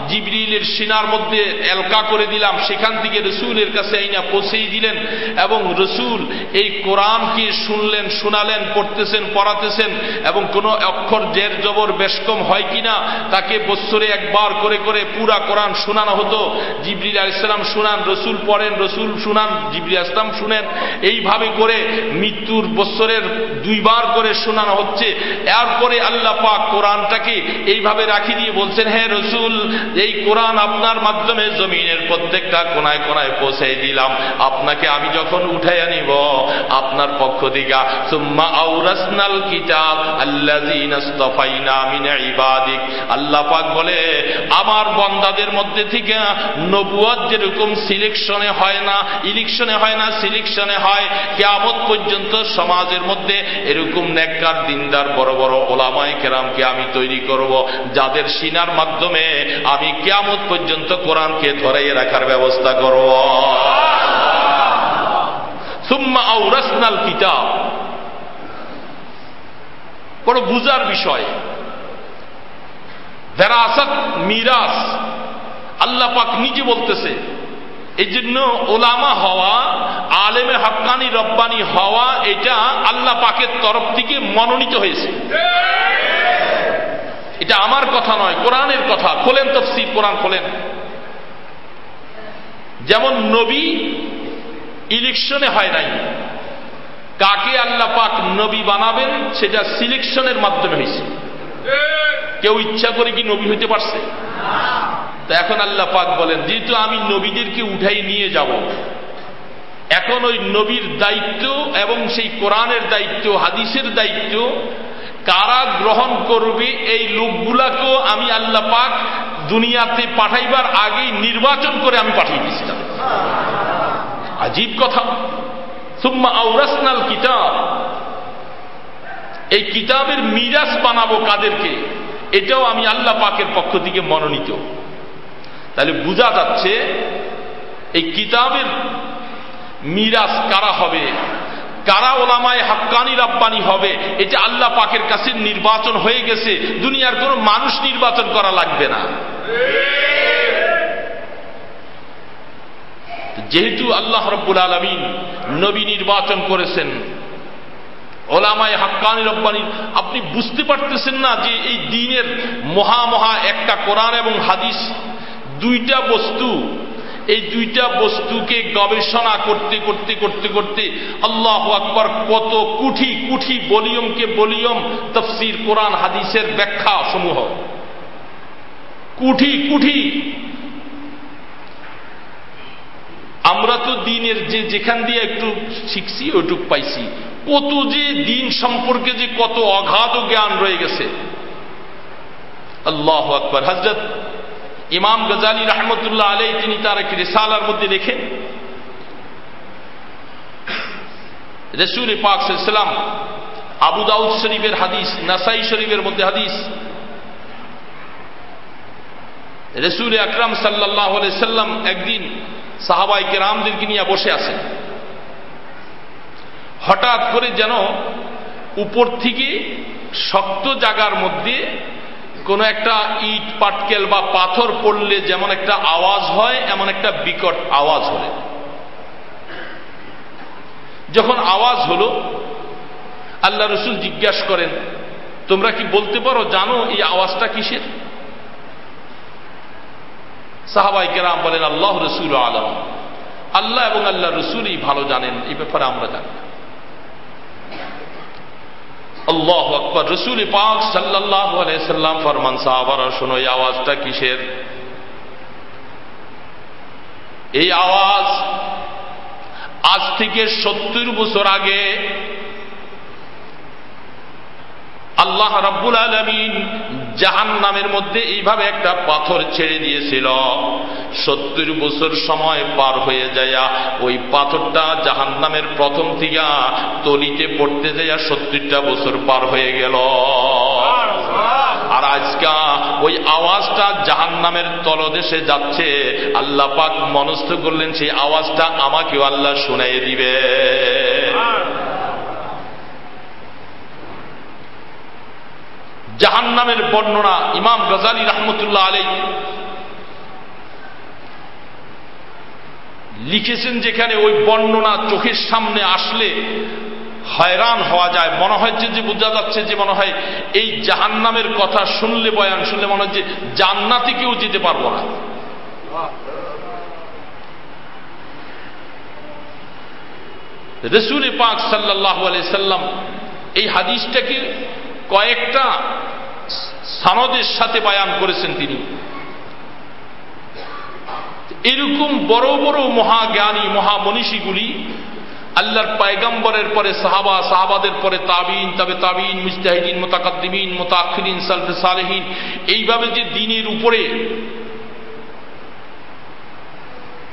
জিবরিলের সিনার মধ্যে এলকা করে দিলাম, সেখান থেকে রসুলের কাছে আইনা পৌঁছেই দিলেন এবং রসুল এই কোরআনকে শুনলেন, শোনালেন, পড়তেছেন, পড়াতেছেন এবং কোন অক্ষর জের জবর বেশকম হয় কিনা তাকে বৎসরে একবার করে করে পুরা কোরআন শোনানো হতো। জিবরিল ইসলাম শুনান, রসুল পড়েন, রসুল শুনান জিবরি ইসলাম শুনেন। এইভাবে করে মৃত্যুর বৎসরের দুইবার করে শোনানো হচ্ছে। এরপরে আল্লাহ পাক কোরআনটাকে এইভাবে রাখি দিয়ে বলছেন হ্যাঁ রসুল, এই কোরআন আপনার মাধ্যমে জমিনের প্রত্যেকটা কোনায় কোনায় পৌঁছে দিলাম। আপনাকে আমি যখন উঠে আনিব, আপনার পক্ষ দিকা সুম্মা আউরাসনাল কিতাব মিন ইবাদিক। আল্লাহ পাক বলে, আমার বন্দাদের মধ্যে থেকে নবুয়াত যেরকম সিলেকশনে হয় না, ইলেকশনে হয় না, সিলেকশনে হয়, কেয়ামত পর্যন্ত সমাজের মধ্যে এরকম নেককার দিনদার বড় বড় ওলামায় কেরামকে আমি তৈরি করব, যাদের সিনার মাধ্যমে আমি কেয়ামত পর্যন্ত কোরআনকে ধরে রাখার ব্যবস্থা করব। সুম্মা আউরাসনাল কিতাব। বড় বুজার বিষয়। ভেরাসত মিরাস। আল্লাহ পাক নিজে বলতেছে এই জন্য ওলামা হওয়া আলেমে হকানি, রব্বানি হওয়া, এটা আল্লাহ পাকের তরফ থেকে মনোনীত হয়েছে। এটা আমার কথা নয়, কোরআনের কথা। খোলেন তফসির, কোরআন খোলেন। যেমন নবী ইলেকশনে হয় নাই। কাকে আল্লাহ পাক নবী বানাবেন, সেটা সিলেকশনের মাধ্যমে হয়েছে। কেউ ইচ্ছা করে কি নবী হইতে পারছে? তো এখন আল্লাহ পাক বলেন, যেহেতু আমি নবীদেরকে উঠাই নিয়ে যাব, এখন ওই নবীর দায়িত্ব এবং সেই কোরআনের দায়িত্ব, হাদিসের দায়িত্ব, কারা গ্রহণ করবে এই লোকগুলাকেও আমি আল্লাহ পাক দুনিয়াতে পাঠাইবার আগেই নির্বাচন করে আমি পাঠিয়ে দিয়েছিলাম আজীব কথা। সুম্মা আউরাসনাল কিতাব। এই কিতাবের মিরাজ বানাবো কাদেরকে, এটাও আমি আল্লাহ পাকের পক্ষ থেকে মনোনীত। তাহলে বোঝা যাচ্ছে এই কিতাবের মিরাজ কারা হবে? কারা ওলামায় হাক্কানি রাব্বানি হবে? এটা আল্লাহ পাকের কাছে নির্বাচন হয়ে গেছে। দুনিয়ার কোন মানুষ নির্বাচন করা লাগবে না। যেহেতু আল্লাহ রব্বুল আলমিন নবী নির্বাচন করেছেন, ওলামায় হাক্কানি রব্বানি, আপনি বুঝতে পারতেছেন না যে এই দিনের মহা মহা একটা কোরআন এবং হাদিস দুইটা বস্তু। এই দুইটা বস্তুকে গবেষণা করতে করতে করতে করতে আল্লাহ আকবর কত কুঠি কুঠি বলিয়মকে বলিয়ম তফসির কোরআন হাদিসের ব্যাখ্যা সমূহ। কুঠি কুঠি। আমরা তো দিনের যে যেখান দিয়ে একটু শিখছি, ওইটুক পাইছি। কত যে দিন সম্পর্কে যে কত অগাধ জ্ঞান রয়ে গেছে। আল্লাহ আকবর। হজরত ইমাম গজালি রহমতুল্লাহ আলাই তিনি তার একটি রেসালার মধ্যে লেখেন, রসুল পাক সাল্লাম আবু দাউদ শরীফের হাদিস, নাসাই শরীফের মধ্যে হাদিস, রসুল আকরাম সাল্লাহ সাল্লাম একদিন সাহাবাই কেরামদেরকে নিয়ে বসে আছেন। হঠাৎ করে যেন উপর থেকে শক্ত জাগার মধ্যে কোনো একটা ইট, পাটকেল বা পাথর পড়লে যেমন একটা আওয়াজ হয়, এমন একটা বিকট আওয়াজ হলে যখন আওয়াজ হলো, আল্লাহ রসুল জিজ্ঞাসা করেন, তোমরা কি বলতে পারো, জানো এই আওয়াজটা কিসের? সাহাবাই কেরাম বলেন, আল্লাহ রসুল আলম। আল্লাহ এবং আল্লাহ রসুলই ভালো জানেন এই ব্যাপারে আমরা জানি না। আল্লাহ আকবর। রসুল পাক সাল্লাহ সাল্লাম ফরমান, সাহাবারা শোনো, এই আওয়াজটা কিসের? এই আওয়াজ আজ থেকে সত্তর বছর আগে আল্লাহ রাব্বুল আলমিন জাহান নামের মধ্যে এইভাবে একটা পাথর ছেড়ে দিয়েছিল। সত্তর বছর সময় পার হয়ে যায়, ওই পাথরটা জাহান নামের প্রথম থেকে তলিতে পড়তে যায়, সত্তরটা বছর পার হয়ে গেল। আর আজকা ওই আওয়াজটা জাহান নামের তলদেশে যাচ্ছে, আল্লাহ পাক মনস্থ করলেন, সেই আওয়াজটা আমাকেও আল্লাহ শুনাই দিবে। জাহান্নামের বর্ণনা ইমাম গজালি রহমতুল্লাহ আলাই লিখেছেন যেখানে ওই বর্ণনা চোখের সামনে আসলে হয়রান হওয়া যায়। মনে হচ্ছে যে বোঝা যাচ্ছে যে মনে হয় এই জাহান্নামের কথা শুনলে, বয়ান শুনলে মনে হচ্ছে জান্নাতে কেউ যেতে পারব না। রসুল পাক সাল্লাহ সাল্লাম এই হাদিসটাকে কয়েকটা সানদের সাথে বায়ান করেছেন তিনি। এরকম বড় বড় মহাজ্ঞানী, মহামনীষীগুলি আল্লাহর পায়গাম্বরের পরে সাহাবা, সাহাবাদের পরে তাবিন, তবে তাবিন মুস্তাহিদিন মোতাকাদ্দিমিন মোতাক্ষিন সালফে সালেহীন, এইভাবে যে দিনের উপরে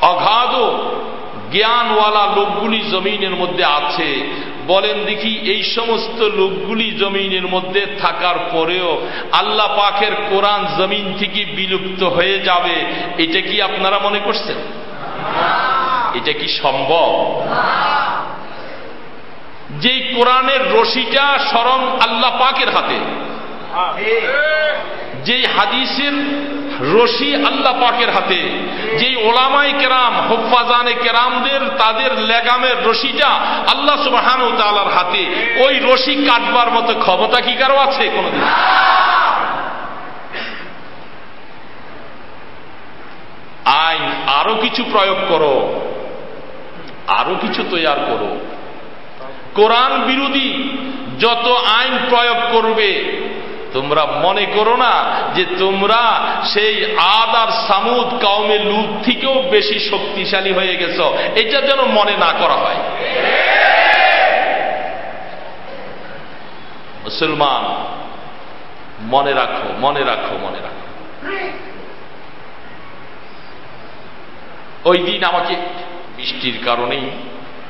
অগাধ জ্ঞানওয়ালা লোকগুলি জমিনের মধ্যে আছে বলেন, দেখি, এই সমস্ত লোকগুলি জমিনের মধ্যে থাকার পরেও আল্লাহ পাখের কোরআন জমিন থেকে বিলুপ্ত হয়ে যাবে। এটা কি আপনারা মনে করছেন? এটা কি সম্ভব? যে কোরআনের রশিটা স্মরণ আল্লাহ পাকের হাতে। যে হাদিসের রশি আল্লাহ পাকের হাতে, যেই ওলামাই কেরাম, হোফাজানে কেরামদের তাদের লেগামের রশিটা আল্লাহ সুবাহান তালার হাতে, ওই রশি কাটবার মতো ক্ষমতা কি কারও আছে কোনদিন? আইন, আরও কিছু প্রয়োগ করো, আরও কিছু তৈয়ার করো। কোরআন বিরোধী যত আইন প্রয়োগ করবে তোমরা মনে করো না যে তোমরা সেই আদ আর সামুদ কাউমে লুদ থেকেও বেশি শক্তিশালী হয়ে গেছ। এটা যেন মনে না করা হয়। মুসলমান, মনে রাখো মনে রাখো মনে রাখো। ওই দিন আমাকে বৃষ্টির কারণেই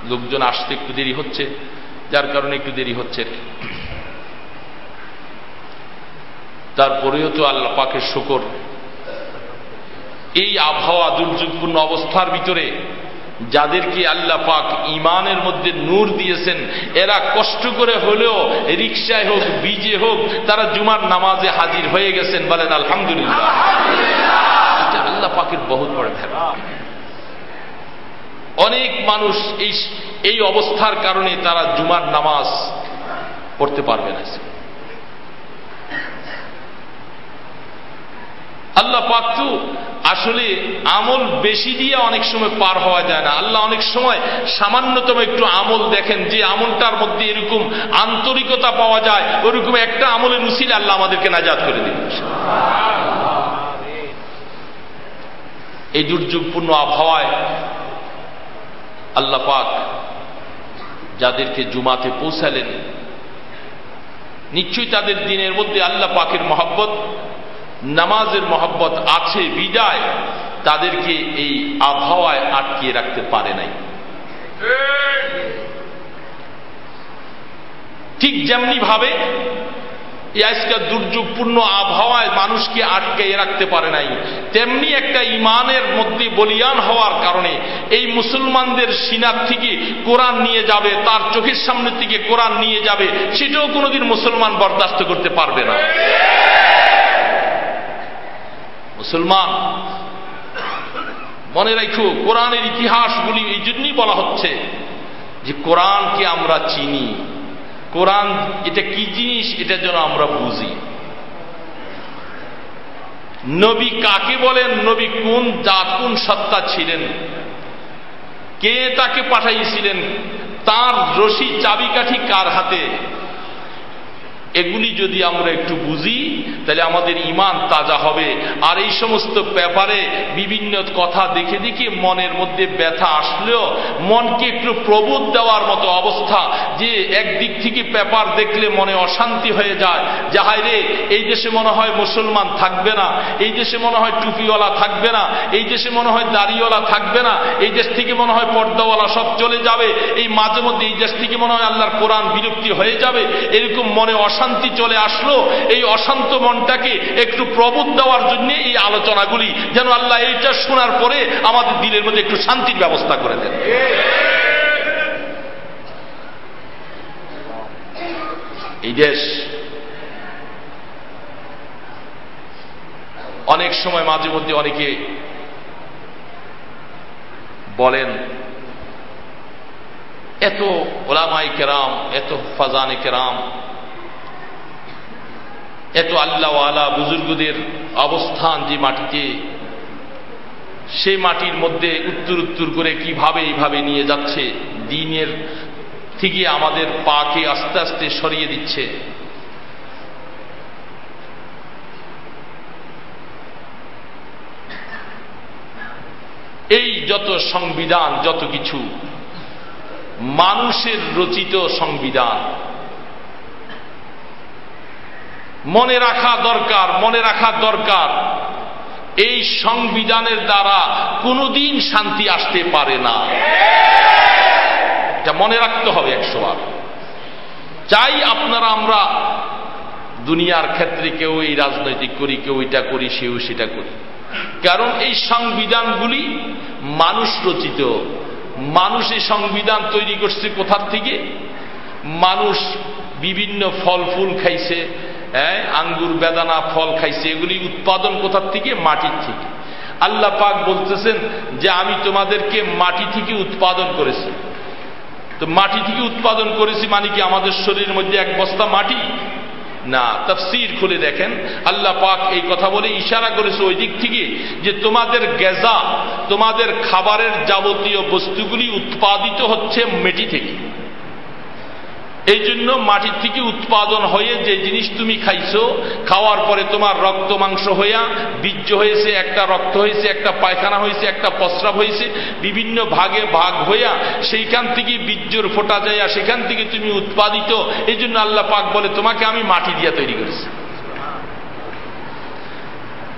লোকজন আসতে একটু দেরি হচ্ছে, যার কারণে একটু দেরি হচ্ছে তারপরেও তো আল্লাহ পাকের শুকর। এই আবহাওয়া দুর্যোগপূর্ণ অবস্থার ভিতরে যাদেরকে আল্লাহ পাক ইমানের মধ্যে নূর দিয়েছেন, এরা কষ্ট করে হলেও রিক্সায় হোক বীজে হোক, তারা জুমার নামাজে হাজির হয়ে গেছেন বলেন আলহামদুলিল্লাহ। এটা আল্লাহ পাকের বহুত বড় ভেবা অনেক মানুষ এই এই অবস্থার কারণে তারা জুমার নামাজ পড়তে পারবে না। আল্লাহ পাকতু আসলে আমল বেশি দিয়ে অনেক সময় পার হওয়া যায় না। আল্লাহ অনেক সময় সামান্যতম একটু আমল দেখেন, যে আমলটার মধ্যে এরকম আন্তরিকতা পাওয়া যায়, ওরকম একটা আমলের উচিল আল্লাহ আমাদেরকে নাজাদ করে দিন এই দুর্যোগপূর্ণ আবহাওয়ায় আল্লাহ পাক যাদেরকে জুমাতে পৌঁছালেন, নিশ্চয়ই তাদের দিনের মধ্যে আল্লাহ পাকের মহব্বত নামাজের মহব্বত আছে, বিদায়, তাদেরকে এই আবহাওয়ায় আটকিয়ে রাখতে পারে নাই। ঠিক যেমনি ভাবে আজকাল দুর্যোগপূর্ণ আবহাওয়ায় মানুষকে আটকে রাখতে পারে নাই, তেমনি একটা ইমানের মধ্যে বলিয়ান হওয়ার কারণে এই মুসলমানদের সিনার থেকে কোরআন নিয়ে যাবে, তার চোখের সামনের থেকে কোরআন নিয়ে যাবে, সেটাও কোনোদিন মুসলমান বরদাস্ত করতে পারবে না। মুসলমান। মনে রাখো, কোরআনের ইতিহাসগুলি এই জন্যই বলা হচ্ছে যে কোরআনকে আমরা চিনি। কোরআন এটা কি জিনিস, এটা যেন আমরা বুঝি। নবী কাকে বলেন? নবী কোন জাত, কোন সত্তা ছিলেন? কে তাকে পাঠাইছিলেন? তার রশি চাবিকাঠি কার হাতে? এগুলি যদি আমরা একটু বুঝি, তাহলে আমাদের ইমান তাজা হবে। আর এই সমস্ত ব্যাপারে বিভিন্ন কথা দেখে দেখে মনের মধ্যে ব্যথা আসলেও মনকে একটু প্রবোধ দেওয়ার মতো অবস্থা যে একদিক থেকে পেপার দেখলে মনে অশান্তি হয়ে যায়। যাহাই রে, এই দেশে মনে হয় মুসলমান থাকবে না, এই দেশে মনে হয় টুপিওয়ালা থাকবে না, এই দেশে মনে হয় দাড়িওয়ালা থাকবে না, এই দেশ থেকে মনে হয় পর্দাওয়ালা সব চলে যাবে, এই মাঝে মধ্যে এই দেশ থেকে মনে হয় আল্লাহর কোরআন বিলুপ্তি হয়ে যাবে, এরকম মনে অশান্তি চলে আসলো, এই অশান্ত মনটাকে একটু প্রবোধ দেওয়ার জন্য এই আলোচনাগুলি, যেন আল্লাহ এইটা শোনার পরে আমাদের দিলের মধ্যে একটু শান্তির ব্যবস্থা করে দেন। এই দেশ অনেক সময় মাঝে মধ্যে অনেকে বলেন, এত ওলামাই কেরাম, এত ফাজানে কেরাম এত আল্লাহওয়ালা বুজুর্গদের অবস্থান যে মাটিতে সেই মাটির মধ্যে উত্তর উত্তর করে কীভাবে এইভাবে নিয়ে যাচ্ছে, দিনের থেকে আমাদের পাকে আস্তে আস্তে সরিয়ে দিচ্ছে। এই যত সংবিধান, যত কিছু, মানুষের রচিত সংবিধান মনে রাখা দরকার, মনে রাখা দরকার। এই সংবিধানের দ্বারা কোনোদিন শান্তি আসতে পারে না। এটা মনে রাখতে হবে একশো বার চাই আপনারা আমরা দুনিয়ার ক্ষেত্রে কেউ এই রাজনৈতিক করি, কেউ এটা করি, সেও সেটা করি। কারণ এই সংবিধানগুলি মানুষ রচিত। মানুষ এই সংবিধান তৈরি করছে কোথার থেকে? মানুষ বিভিন্ন ফল ফুল খাইছে আঙ্গুর, বেদানা, ফল খাইছে, এগুলি উৎপাদন কোথার থেকে? মাটির থেকে। আল্লাহ পাক বলতেছেন যে আমি তোমাদেরকে মাটি থেকে উৎপাদন করেছি। তো মাটি থেকে উৎপাদন করেছি মানে কি আমাদের শরীরের মধ্যে এক বস্তা মাটি? না, তফসির খুলে দেখেন। আল্লাহ পাক এই কথা বলে ইশারা করেছে ওই দিক থেকে যে তোমাদের গেজা, তোমাদের খাবারের যাবতীয় বস্তুগুলি উৎপাদিত হচ্ছে মেটি থেকে। এই জন্য মাটির থেকে উৎপাদন হয়ে যে জিনিস তুমি খাইছো, খাওয়ার পরে তোমার রক্ত মাংস হইয়া, বীর্য হয়েছে একটা রক্ত হয়েছে একটা পায়খানা হয়েছে একটা প্রস্রাব হয়েছে বিভিন্ন ভাগে ভাগ হইয়া সেইখান থেকে বীর্যর ফোটা যাইয়া সেখান থেকে তুমি উৎপাদিত। এই জন্য আল্লাহ পাক বলে, তোমাকে আমি মাটি দিয়া তৈরি করেছি।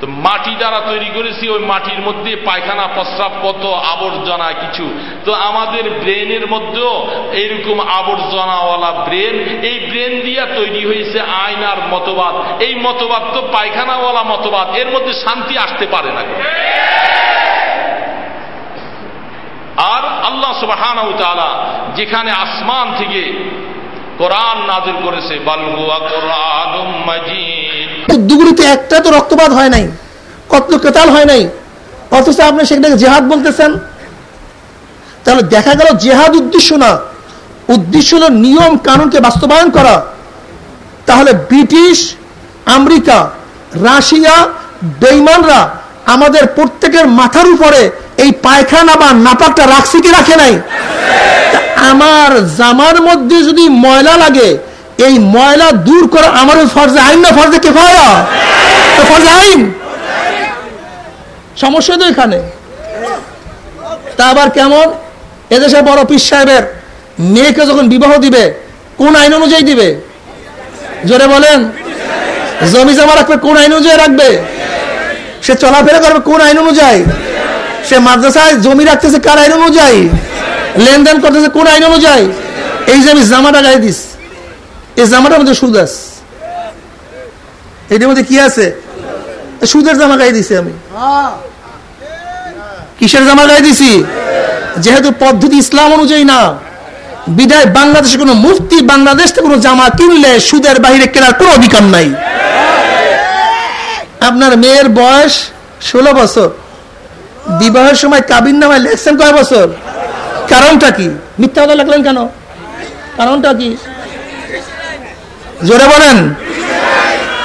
তো মাটি দ্বারা তৈরি করেছি, ওই মাটির মধ্যে পায়খানা প্রস্রাব কত আবর্জনা কিছু। তো আমাদের ব্রেনের মধ্যেও এইরকম আবর্জনাওয়ালা ব্রেন, এই ব্রেন দিয়া তৈরি হয়েছে আয়নার মতবাদ। এই মতবাদ তো পায়খানাওয়ালা মতবাদ, এর মধ্যে শান্তি আসতে পারে না। আর আল্লাহ সুবাহ যেখানে আসমান থেকে কোরআন নাজিল করেছে বালহুয়া কোরআন যুদ্ধগুলিতে একটা তো রক্তপাত হয় নাই কত কেতাল হয় নাই, অথচ আপনি সেখানে জেহাদ বলতেছেন। তাহলে দেখা গেল জেহাদ উদ্দেশ্য না, উদ্দেশ্য হল নিয়ম কানুনকে বাস্তবায়ন করা। তাহলে ব্রিটিশ, আমেরিকা, রাশিয়া, বেইমানরা আমাদের প্রত্যেকের মাথার উপরে এই পায়খানা বা নাপাকটা রাখছে কি রাখে নাই? আমার জামার মধ্যে যদি ময়লা লাগে এই ময়লা দূর করে আমার ফরজে আইন না? ফরজে কে ফরজে আইন? সমস্যা তো এখানে। তা আবার কেমন? এদেশে বড় পিস সাহেবের মেয়েকে যখন বিবাহ দিবে, কোন আইন অনুযায়ী দিবে? জোরে বলেন। জমি জমা রাখবে, কোন আইন অনুযায়ী রাখবে? সে চলাফেরা করবে, কোন আইন অনুযায়ী? সে মাদ্রাসায় জমি রাখতেছে, কার আইন অনুযায়ী? লেনদেন করতেছে, কোন আইন অনুযায়ী? এই যে আমি জামাটা গায়ে দিস। এই জামাটার মধ্যে সুদ আছে। এটার মধ্যে কি আছে? সুদের জামা গায়ে দিছি আমি। কিসের জামা গায়ে দিছি? যেহেতু পদ্ধতি ইসলাম অনুযায়ী না, বিদায় বাংলাদেশে কোনো মুফতি বাংলাদেশ থেকে কোনো জামা কিনলে সুদের বাহিরে কেনার কোনো অধিকার নাই। আপনার মেয়ের বয়স ষোলো বছর। বিবাহের সময় কাবিন নামায় লেখছেন কয় বছর? কারণটা কি? মিথ্যা কথা লাগলেন কেন? কারণটা কি? জোরে বলেন।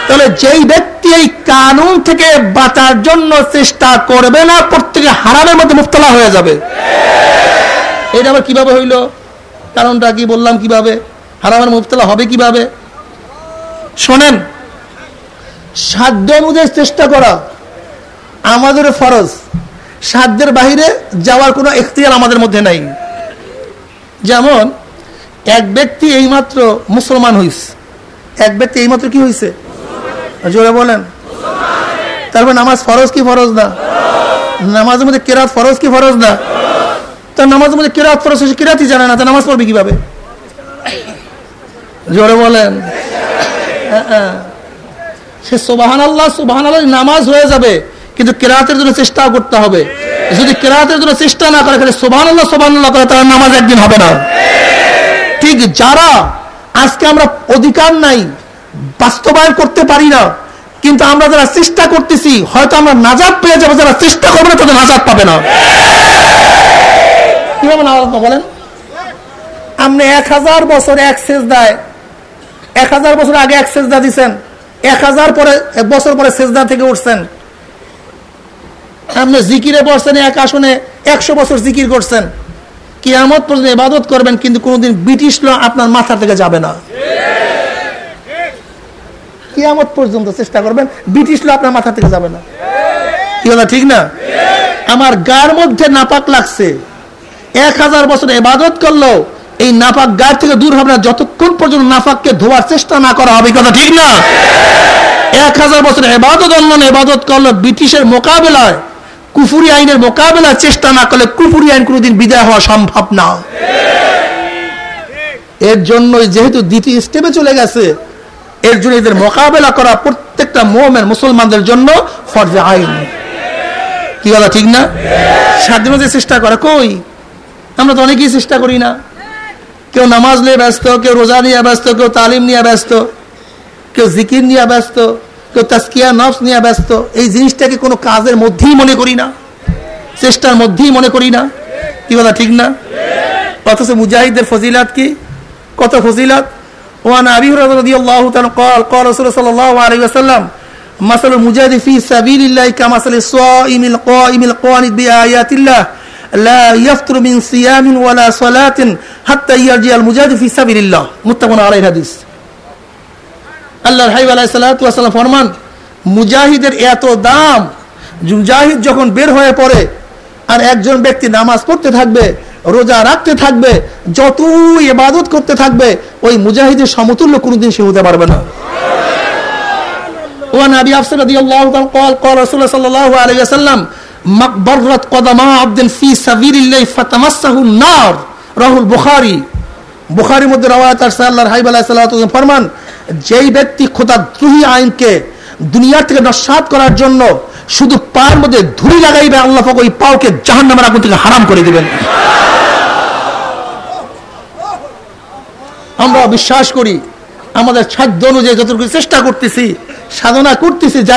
তাহলে যেই ব্যক্তি এই কানুন থেকে বাঁচার জন্য চেষ্টা করবে না প্রত্যেকে হারামের মধ্যে মুফতলা হয়ে যাবে। এটা আবার কীভাবে হইল? কারণটা কি বললাম কীভাবে? হারামের মুফতলা হবে কীভাবে? শোনেন, সাধ্য অনুযায়ী চেষ্টা করা আমাদের ফরজ। সাধ্যের বাহিরে যাওয়ার কোনো এখতিয়ার আমাদের মধ্যে নাই। যেমন, এক ব্যক্তি এইমাত্র মুসলমান হইস এক ব্যক্তি এইমাত্র কি হয়েছে জোরে বলেন। তারপর নামাজ ফরজ কি ফরজ না? নামাজের মধ্যে কেরাত ফরজ কি ফরজ না? তার নামাজের মধ্যে কেরাত ফরজ হয়েছে কেরাতই জানে না, তা নামাজ পড়বে কীভাবে? জোরে বলেন। সে সোবাহান আল্লাহ সোবাহান আল্লাহ নামাজ হয়ে যাবে, কিন্তু কেরাতের জন্য চেষ্টা করতে হবে। যদি কেরাতের জন্য চেষ্টা না করে খালি সোবাহান আল্লাহ সোবাহান আল্লাহ করে তার নামাজ একদিন হবে না। ঠিক যারা আজকে আমরা অধিকার নাই, বাস্তবায়ন করতে পারি না, কিন্তু আমরা যারা চেষ্টা করতেছি, হয়তো আমরা নাজাদ পেয়ে যাব, যারা চেষ্টা করবে না, তাদের নাজাদ পাবে না। কীভাবে নাজাদ বলেন? আপনি এক হাজার বছর এক শেষ দেয় এক হাজার বছর আগে এক সেজদা দিচ্ছেন এক হাজার পরে, এক বছর পরে সেজদা থেকে উঠছেন। আপনি জিকিরে বসছেন এক আসনে, একশো বছর জিকির করছেন। কিয়ামত পর্যন্ত ইবাদত করবেন, কিন্তু কোনোদিন ব্রিটিশ ল আপনার মাথা থেকে যাবে না। কিয়ামত পর্যন্ত চেষ্টা করবেন, ব্রিটিশ ল আপনার মাথা থেকে যাবে না। কি কথা ঠিক না? আমার গার মধ্যে নাপাক লাগছে। এক হাজার বছর এবাদত করল, এই নাপাক গার থেকে দূর হবে না, যতক্ষণ পর্যন্ত নাপাককে ধোয়ার চেষ্টা না করা হবে, কথা ঠিক না? এক হাজার বছর এবাদত অন্য এবাদত করল, ব্রিটিশের মোকাবেলায় কুফুরি আইনের মোকাবেলায় চেষ্টা না করলে কুফুরি আইন কোনোদিন বিদায় হওয়া সম্ভব না। এর জন্য যেহেতু দ্বিতীয় স্টেপে চলে গেছে, এর জন্য এদের মোকাবেলা করা প্রত্যেকটা মোমের মুসলমানদের জন্য ফরজে আইন। কি কথা, ঠিক না? স্বাধীনতা চেষ্টা করা, কই? আমরা তো অনেকেই চেষ্টা করি না। কেউ নামাজ নিয়ে ব্যস্ত, কেউ রোজা নিয়ে ব্যস্ত, কেউ তালিম নিয়ে ব্যস্ত, কেউ জিকির নিয়ে ব্যস্ত। কেউ তাস্কিয়া নফস নিয়ে ব্যস্ত এই জিনিসটাকে কোনো কাজের মধ্যেই মনে করি না চেষ্টার মধ্যেই মনে করি না কি কথা ঠিক না অথচ মুজাহিদের ফজিলাত কি কত ফজিলাত ওয়ান আবি হুরায়রা রাদিয়াল্লাহু তাআলা قال قال رسول صلى الله عليه وسلم مثل المجاهد في سبيل الله كمثل الصائم القائم القانت بآيات الله لا يفطر من صيام ولا صلاة حتى يرجع المجاهد في سبيل الله متفق عليه الحديث আল্লাহর হাইব আলাইসাল্লাম ফরমান মুজাহিদের এত দাম মুজাহিদ যখন বের হয়ে পড়ে আর একজন ব্যক্তি নামাজ পড়তে থাকবে রোজা রাখতে থাকবে যত ইবাদত করতে থাকবে ওই মুজাহিদের সমতুল্য কোনোদিন সে হতে পারবে না وعن ابي افسر رضي الله عنه قال قال رسول الله صلى الله عليه وسلم مقبرت قدما عبد في سبيل الله فتمسه النار রাহুল বুখারী বুখারীর মধ্যে রওয়ায়াত আছে আল্লাহর হাবিব আলাইহিস সালাতু ফরমান যেই ব্যক্তি খোদা দ্রোহী আইনকে দুনিয়া থেকে নস্বাত করার জন্য শুধু পায়ের মধ্যে ধুলি লাগাইবে, আল্লাহ ওই পাওকে জাহান নামের আগুন থেকে হারাম করে দিবেন। আমরা বিশ্বাস করি, আমাদের সাধ্য অনুযায়ী যতটুকু চেষ্টা করতেছি, সাধনা করতেছি, যাই